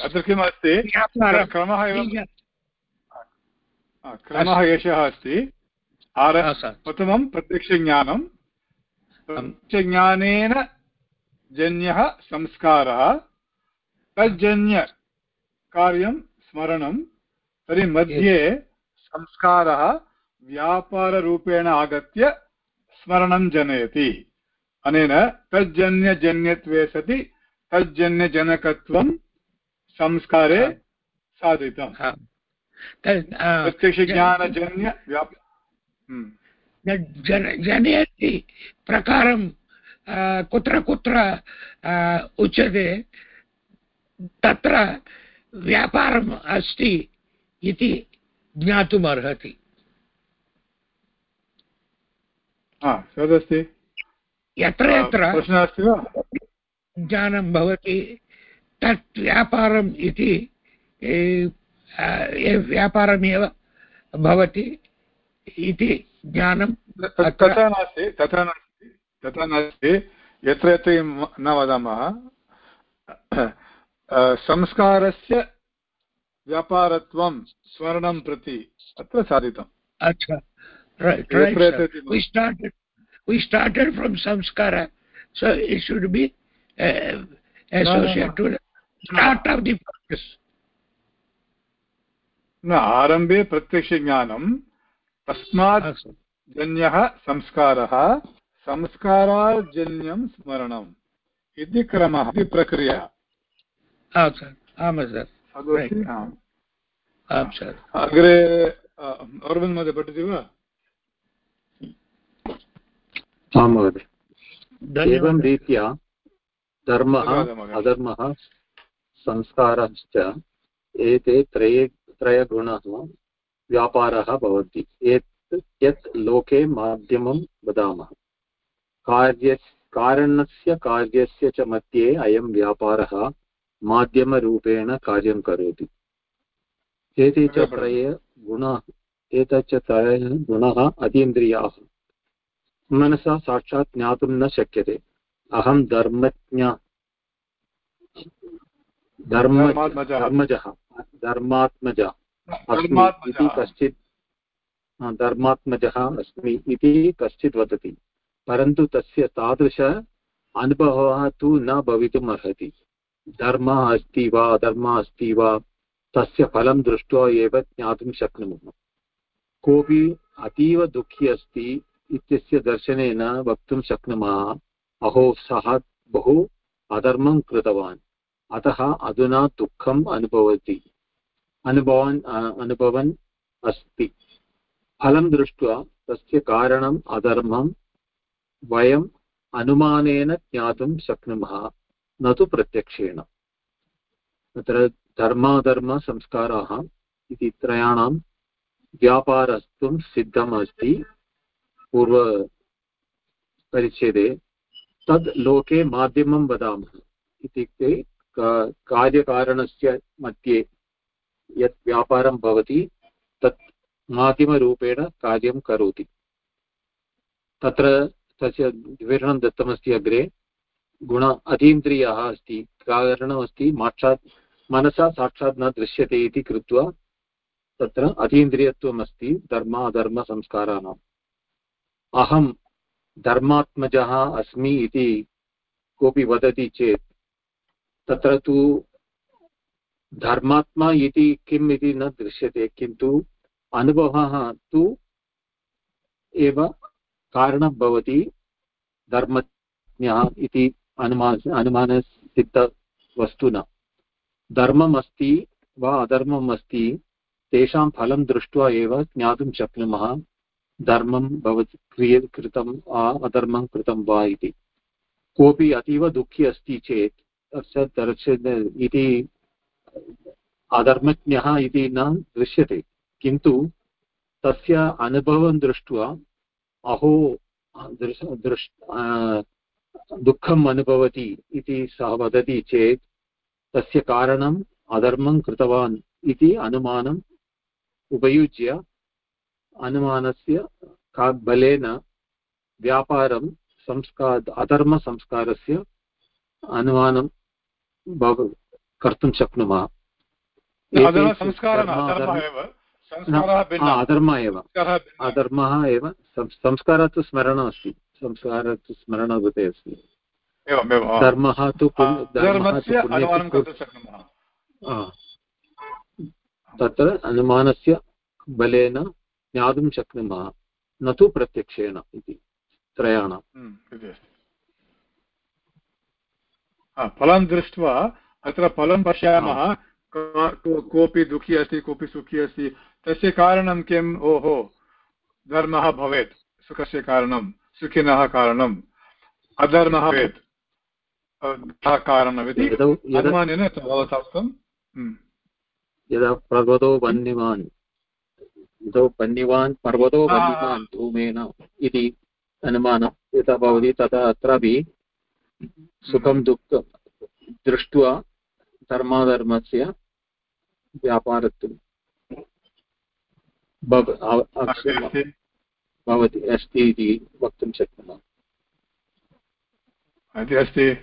अत्र किम् अस्ति क्रमः एव क्रमः एषः अस्ति। आर
हा।
प्रथमं प्रत्यक्षज्ञानं। प्रत्यक्षज्ञानेन जन्यः संस्कारः। तज्जन्य कार्यं स्मरणं। तर्हि मध्ये संस्कारः व्यापाररूपेण आगत्य स्मरणं जनयति। अनेन तज्जन्यजन्यत्वे सति तज्जन्यजनकत्वं संस्कारे साधितम्। प्रत्यक्षज्ञानजन्य हम्म।
जनयति प्रकारं कुत्र कुत्र उच्यते तत्र व्यापारम् अस्ति इति ज्ञातुम् अर्हति
तदस्ति
यत्र यत्र
प्रश्नः अस्ति वा?
ज्ञानं भवति तत् व्यापारम् इति व्यापारमेव भवति इति ज्ञानं
तथा नास्ति तथा नास्ति तथा नास्ति। यत्र यत्र न वदामः। संस्कारस्य व्यापारत्वं स्वर्णं प्रति अत्र साधितम्।
संस्कार सो इट् शुड्
न आरम्भे प्रत्यक्षज्ञानं तस्मात् जन्यः संस्कारः संस्कारार्जन्यं स्मरणम् इति क्रमः प्रक्रिया।
आं सर्। सर्।
आम्।
आम्
अग्रे अरविन्द महोदय पठति वा
आं महोदय एवं रीत्या धर्मः अधर्मः संस्कारश्च एते त्रये त्रयगुणः व्यापारः भवन्ति यत् यत् लोके माध्यमं वदामः। कार्य कारणस्य कार्यस्य च मध्ये अयं व्यापारः माध्यमरूपेण कार्यं करोति। एते च त्रय गुणाः एते च त्रयः गुणाः अतीन्द्रियाः। मनसा साक्षात् ज्ञातुं न शक्यते। अहं धर्मज्ञ। धर्म। धर्मजः। धर्मात्मज अस्मि। इति कश्चित् धर्मात्मजः अस्मि इति कश्चित् वदति। परन्तु तस्य तादृश अनुभवः तु न भवितुम् अर्हति धर्मः अस्ति वा अधर्मः अस्ति वा, तस्य फलं दृष्ट्वा एव ज्ञातुं शक्नुमः। कोऽपि अतीव दुःखी अस्ति इत्यस्य दर्शनेन वक्तुं शक्नुमः, अहो सः बहु अधर्मं कृतवान्, अतः अधुना दुःखम् अनुभवति, अनुभवन् अनुभवन् अस्ति। फलं दृष्ट्वा तस्य कारणम् अधर्मं वयम् अनुमानेन ज्ञातुं शक्नुमः न तु प्रत्यक्षेण। तत्र धर्माधर्मसंस्काराः इति त्रयाणां व्यापारस्तुं सिद्धम् अस्ति पूर्वपरिच्छेदे। तद् लोके माध्यमं वदामः इत्युक्ते कार्यकारणस्य मध्ये यत् व्यापारं भवति तत् माध्यमरूपेण कार्यं करोति। तत्र तस्य विवरणं दत्तमस्ति अग्रे। गुण अतीन्द्रियः अस्ति कारणमस्ति साक्षात् मनसा साक्षात् न दृश्यते इति कृत्वा तत्र अतीन्द्रियत्वम् अस्ति, धर्म अधर्मसंस्काराणाम् अहं धर्मात्मजः अस्मि इति कोऽपि वदति चेत्, तत्र तु धर्मात्मा इति किम् इति न दृश्यते, किन्तु अनुभवः तु एव कारणं भवति, धर्मज्ञः इति अनुमान अनुमानसिद्धवस्तुना धर्मम् अस्ति वा अधर्मम् अस्ति तेषां फलं दृष्ट्वा एव ज्ञातुं शक्नुमः। धर्मं भवति क्रिय कृतं वा अधर्मं कृतं वा इति। कोऽपि अतीव दुःखी अस्ति चेत् तस्य दर्शन इति अधर्मज्ञः इति न दृश्यते। किन्तु तस्य अनुभवं दृष्ट्वा अहो दृश आ, दुःखम् अनुभवति इति सः वदति चेत् तस्य कारणम् अधर्मं कृतवान् इति अनुमानम् उपयुज्य अनुमानस्य का बलेन व्यापारं संस्कार अधर्मसंस्कारस्य अनुमानं भव कर्तुं शक्नुमः।
अधर्म एव?
अधर्म एव।
संस्कारः
अधर्मः एव। संस्कारः तु स्मरणमस्ति। संस्कारः तु स्मरणकृते अस्ति धर्मः तु पुण्य- धर्मः
धर्मस्य अनुमानं कर्तुं शक्नुमः।
तत्र अनुमानस्य बलेन ज्ञातुं शक्नुमः न तु प्रत्यक्षेण इति त्रयाणाम्।
हम्म, फलं दृष्ट्वा अत्र फलं पश्यामः कोऽपि दुःखी अस्ति कोऽपि सुखी अस्ति तस्य कारणं किम्? ओहो धर्मः भवेत् सुखस्य कारणं सुखिनः कारणम्। अधर्मः कारणमिति अनुमानेन।
यदा पर्वतो वन्यमान् यतो वन्यवान् पर्वतो वन्यवान् धूमेन इति अनुमानं यथा भवति तथा अत्रापि सुखं। दुःखं दृष्ट्वा धर्माधर्मस्य व्यापारत्वं। भवति अस्ति इति वक्तुं शक्नुमः।
अस्ति।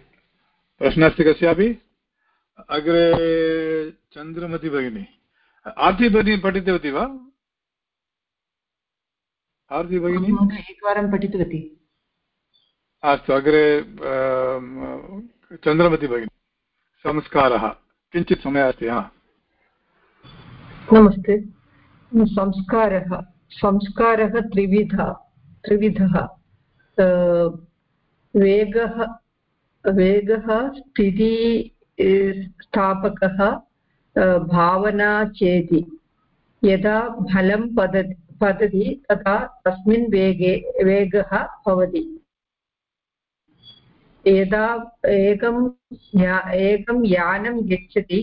प्रश्नः अस्ति कस्यापि? अग्रे चन्द्रमति भगिनी। आर्ति भगिनी पठितवती वा? आर्ति भगिनी?
एकवारं पठितवती।
अस्तु अग्रे चन्द्रमति भगिनी संस्कारः। किञ्चित् समयः अस्ति हा।
नमस्ते। संस्कारः। संस्कारः त्रिविधः त्रिविधः वेगः वेगः स्थिति स्थापकः भावना चेति। यदा फलं पतति पतति तदा तस्मिन् वेगे वेगः भवति। यदा एकं या, एकं यानं गच्छति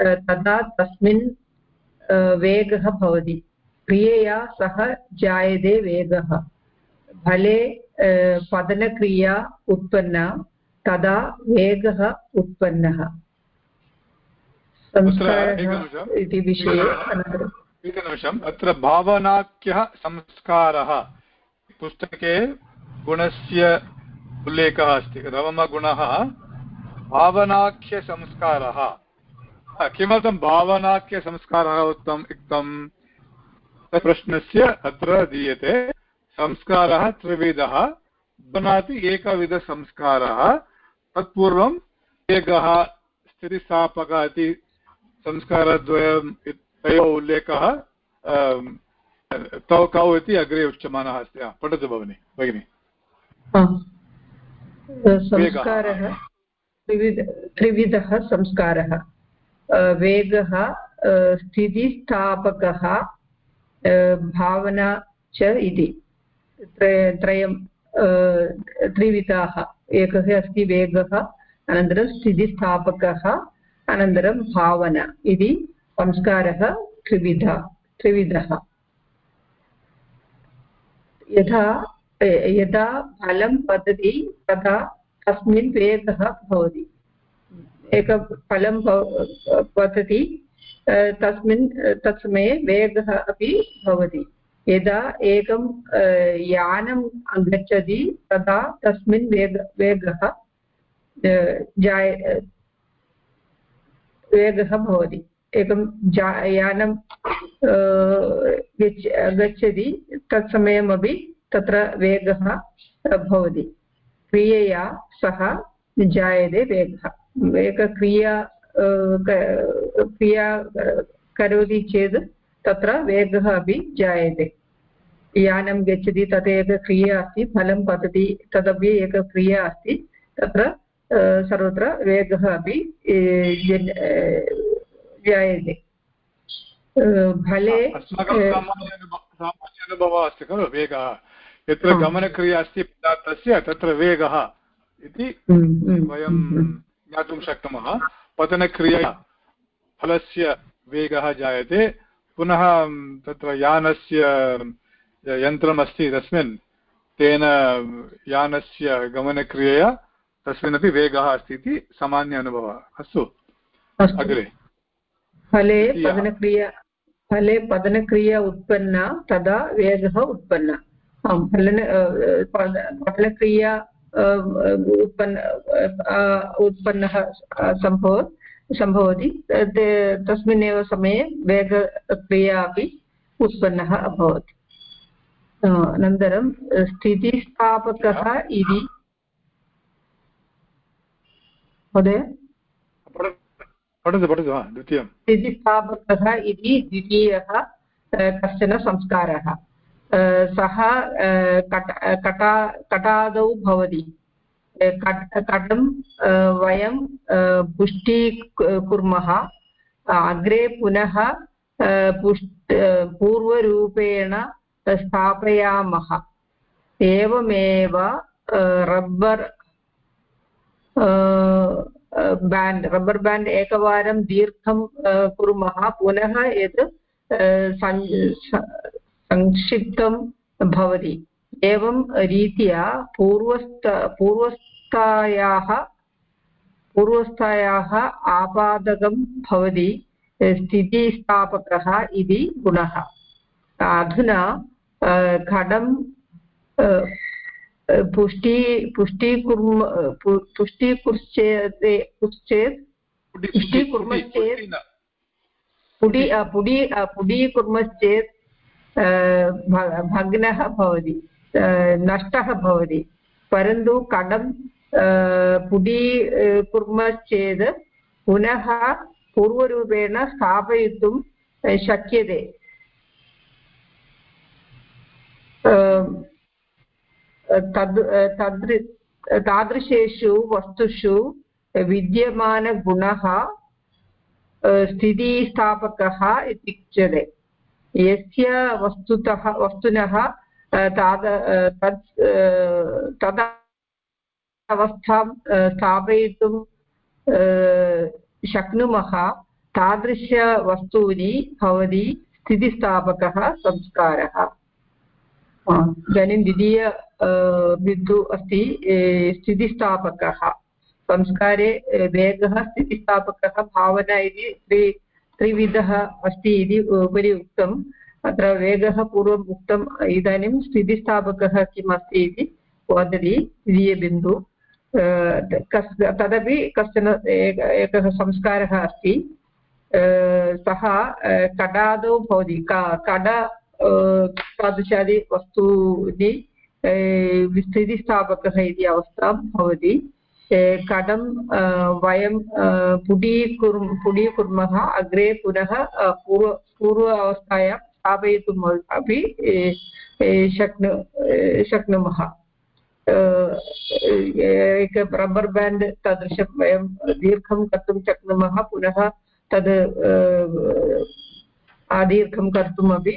तदा तस्मिन् वेगः भवति। क्रियया सह जायते वेगः। फले पतनक्रिया उत्पन्ना तदा वेगः उत्पन्नः। इति विषये
एकनिमिषम् अत्र भावनाख्यः संस्कारः। पुस्तके गुणस्य उल्लेखः अस्ति। रवमगुणः भावनाख्यसंस्कारः। किमर्थं भावनाख्यसंस्कारः उक्तम् उक्तं प्रश्नस्य अत्र दीयते। संस्कारः त्रिविधः। बनाति एकविधसंस्कारः। तत्पूर्वं एकः स्थितिस्थापकः इति संस्कारद्वयं तयोः उल्लेखः तौ कौ इति अग्रे उच्यमानः अस्ति। पठतु भगिनि भगिनि।
संस्कारः त्रिविधः संस्कारः। वेगः स्थितिस्थापकः भावना च इति त्रयं त्रिविधाः एकः अस्ति वेगः अनन्तरं स्थितिस्थापकः अनन्तरं भावना इति संस्कारः त्रिविधा त्रिविधः यथा यदा फलं पतति तदा तस्मिन् वेगः भवति एक पतति तस्मिन् तत्समये वेगः अपि भवति। यदा एकं यानं गच्छति तदा तस्मिन् वेग वेगः जाय वेगः भवति। एकं जा, यानं गच्छति, तत्समयमपि तत्र वेगः भवति। क्रियया सह जायते वेगः। एकक्रिया क्रिया करोति चेत् तत्र वेगः अपि जायते। यानं गच्छति तत् एका क्रिया अस्ति फलं पतति तदपि एका क्रिया अस्ति तत्र सर्वत्र वेगः अपि जायते। फले
अनुभवः अस्ति खलु वेगः। यत्र गमनक्रिया अस्ति तस्य तत्र वेगः इति
हम्म, हम्म,
वयं
हम्म,
ज्ञातुं शक्नुमः। पतनक्रिया फलस्य वेगः जायते। पुनः तत्र यानस्य यन्त्रमस्ति तस्मिन्। तेन यानस्य गमनक्रियया तस्मिन्नपि वेगः अस्ति इति सामान्य अनुभवः। अस्तु अग्रे।
फले पतनक्रिया फले पतनक्रिया उत्पन्ना तदा वेगः उत्पन्न। फलन पतनक्रिया उत्पन्न उत्पन्नः सम्भव सम्भवति। तस्मिन्नेव समये वेगक्रिया अपि उत्पन्नः अभवत्। अनन्तरं स्थितिस्थापकः इति। महोदय?
पठतु पठतु द्वितीयं
स्थितिस्थापकः इति द्वितीयः कश्चन संस्कारः। सः कट कटा, कटादौ भवति। कट् वयं पुष्टीकुर्मः अग्रे पुनः पुष् पूर्वरूपेण स्थापयामः। एवमेव रब्बर् बेण्ड् रब्बर् बेण्ड् एकवारं दीर्घं कुर्मः। पुनः यत् संक्षिप्तं भवति। एवं रीत्या पूर्वस्थ पूर्वस्थायाः पूर्वस्थायाः आपादकं भवति स्थितिस्थापकः इति गुणः। अधुना घटं पुष्टि पुष्टीकुर्म पुष्टीकुर्चेत् कुश्चेत् पुष्टीकुर्मश्चेत् पुडि पुडि पुडीकुर्मश्चेत् भग्नः भवति नष्टः भवति। परन्तु कडं पुडी कुर्मश्चेत् पुनः पूर्वरूपेण स्थापयितुं शक्यते। तद् तद् तादृशेषु वस्तुषु विद्यमानगुणः स्थितिस्थापकः इत्युच्यते। यस्य वस्तुतः, वस्तुनः ताद तत् तद अवस्थां स्थापयितुं शक्नुमः तादृशवस्तूनि भवति स्थितिस्थापकः संस्कारः। इदानीं द्वितीय बिन्दु अस्ति स्थितिस्थापकः। संस्कारे वेगः स्थितिस्थापकः, भावना इति त्रिविधः अस्ति इति उपरि उक्तम् अत्र वेगः पूर्वम् उक्तम्, इदानीं स्थितिस्थापकः किम् अस्ति इति वदति द्वितीयबिन्दु कस्, तदपि कश्चन एकः संस्कारः अस्ति। सः कडादौ भवति। कड तादृशादि वस्तूनि स्थितिस्थापकः इति अवस्था भवति। कडं वयं पुडीकुर् पुडीकुर्मः अग्रे पुनः पूर्व पूर्व अवस्थायां स्थापयितुम् अपि शक्नु शक्नुमः। एक रब्बर् बेण्ड् तादृशं वयं दीर्घं कर्तुं शक्नुमः, पुनः तद् अदीर्घं कर्तुमपि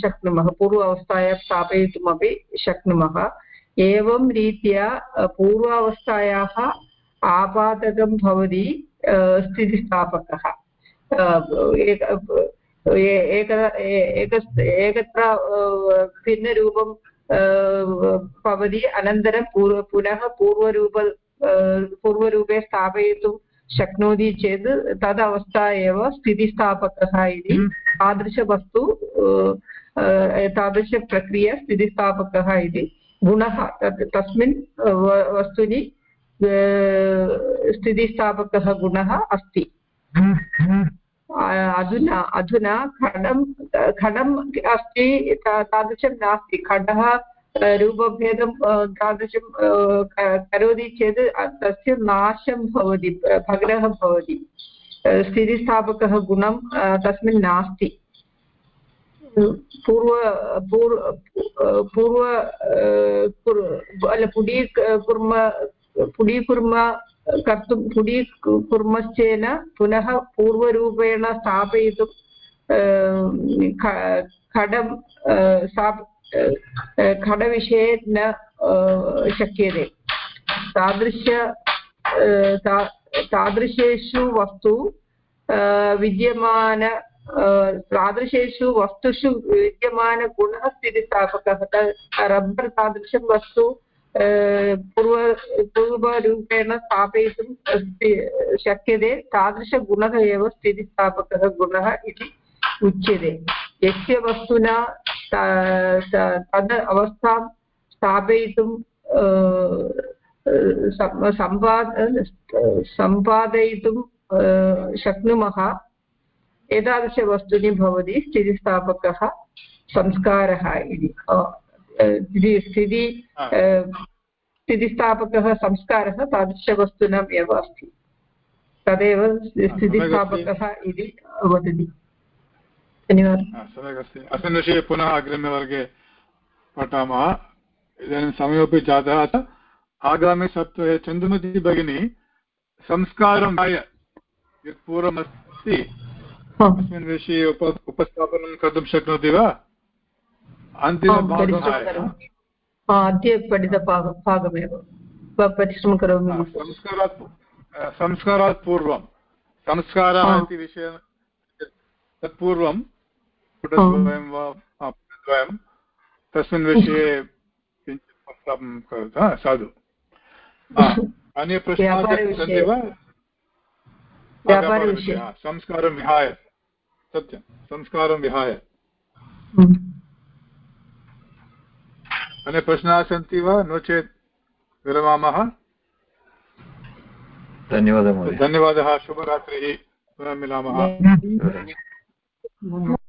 शक्नुमः, पूर्व अवस्थायां स्थापयितुमपि शक्नुमः। एवं रीत्या पूर्वावस्थायाः आपादकं भवति स्थितिस्थापकः। एक एकत्र भिन्नरूपं भवति अनन्तरं पूर्व पुनः पूर्वरूप पूर्वरूपे स्थापयितुं शक्नोति चेत् तदवस्था एव स्थितिस्थापकः इति तादृशवस्तु तादृशप्रक्रिया स्थितिस्थापकः इति। गुणः तस्मिन् वस्तुनि स्थितिस्थापकः गुणः अस्ति। अधुना अधुना खडं खडम् अस्ति तादृशं नास्ति। खडः रूपभेदं तादृशं करोति चेत् तस्य नाशं भवति भग्नः भवति। स्थितिस्थापकः गुणं तस्मिन् नास्ति। पूर्व पूर्व पूर्व पुडी, कुर्म पुडी कुर्म कर्तुं, पुडी कुर्मश्चेन पुनः पूर्वरूपेण स्थापयितुं खडं खडविषये न, शक्यते। तादृश तादृशेषु वस्तु, विद्यमान तादृशेषु वस्तुषु विद्यमानगुणः स्थितिस्थापकः रब्बर् तादृशं वस्तु पूर्व पूर्वरूपेण स्थापयितुं शक्यते तादृशगुणः एव स्थितिस्थापकः गुणः इति उच्यते यस्य वस्तुना तद् अवस्थां स्थापयितुं सम्पाद सम्पादयितुं शक्नुमः एतादृशवस्तूनि भवति स्थितिस्थापकः संस्कारः इति। स्थिति स्थितिस्थापकः संस्कारः तादृशवस्तूनाम् एव अस्ति। तदेव स्थितिस्थापकः इति वदति। धन्यवादः।
अस्मिन् विषये पुनः अग्रिमवर्गे पठामः। इदानीं समयोपि जातः अतः आगामिसप्ताहे चन्द्रमती भगिनी संस्कारं यत् पूर्वमस्ति। अस्मिन् विषये उप उपस्थापनं कर्तुं शक्नोति वा?
अद्य पठितभाग भागमेव। प- परिश्रमं करोमि।
संस्कारात् संस्कारात् पूर्वं। संस्कारः इति विषयः तत्पूर्वं पुटद्वयं वा पुटद्वयं। तस्मिन् विषये किञ्चित् प्रस्तापं करोतु हा, साधु। हा, अन्ये प्रश्नाः सन्ति वा? संस्कारं विहाय। सत्यं। संस्कारं विहाय।
अन्य
अन्ये प्रश्नाः सन्ति वा? नो चेत् विरमामः।
धन्यवादः
धन्यवादः। शुभरात्रिः। पुनः मिलामः।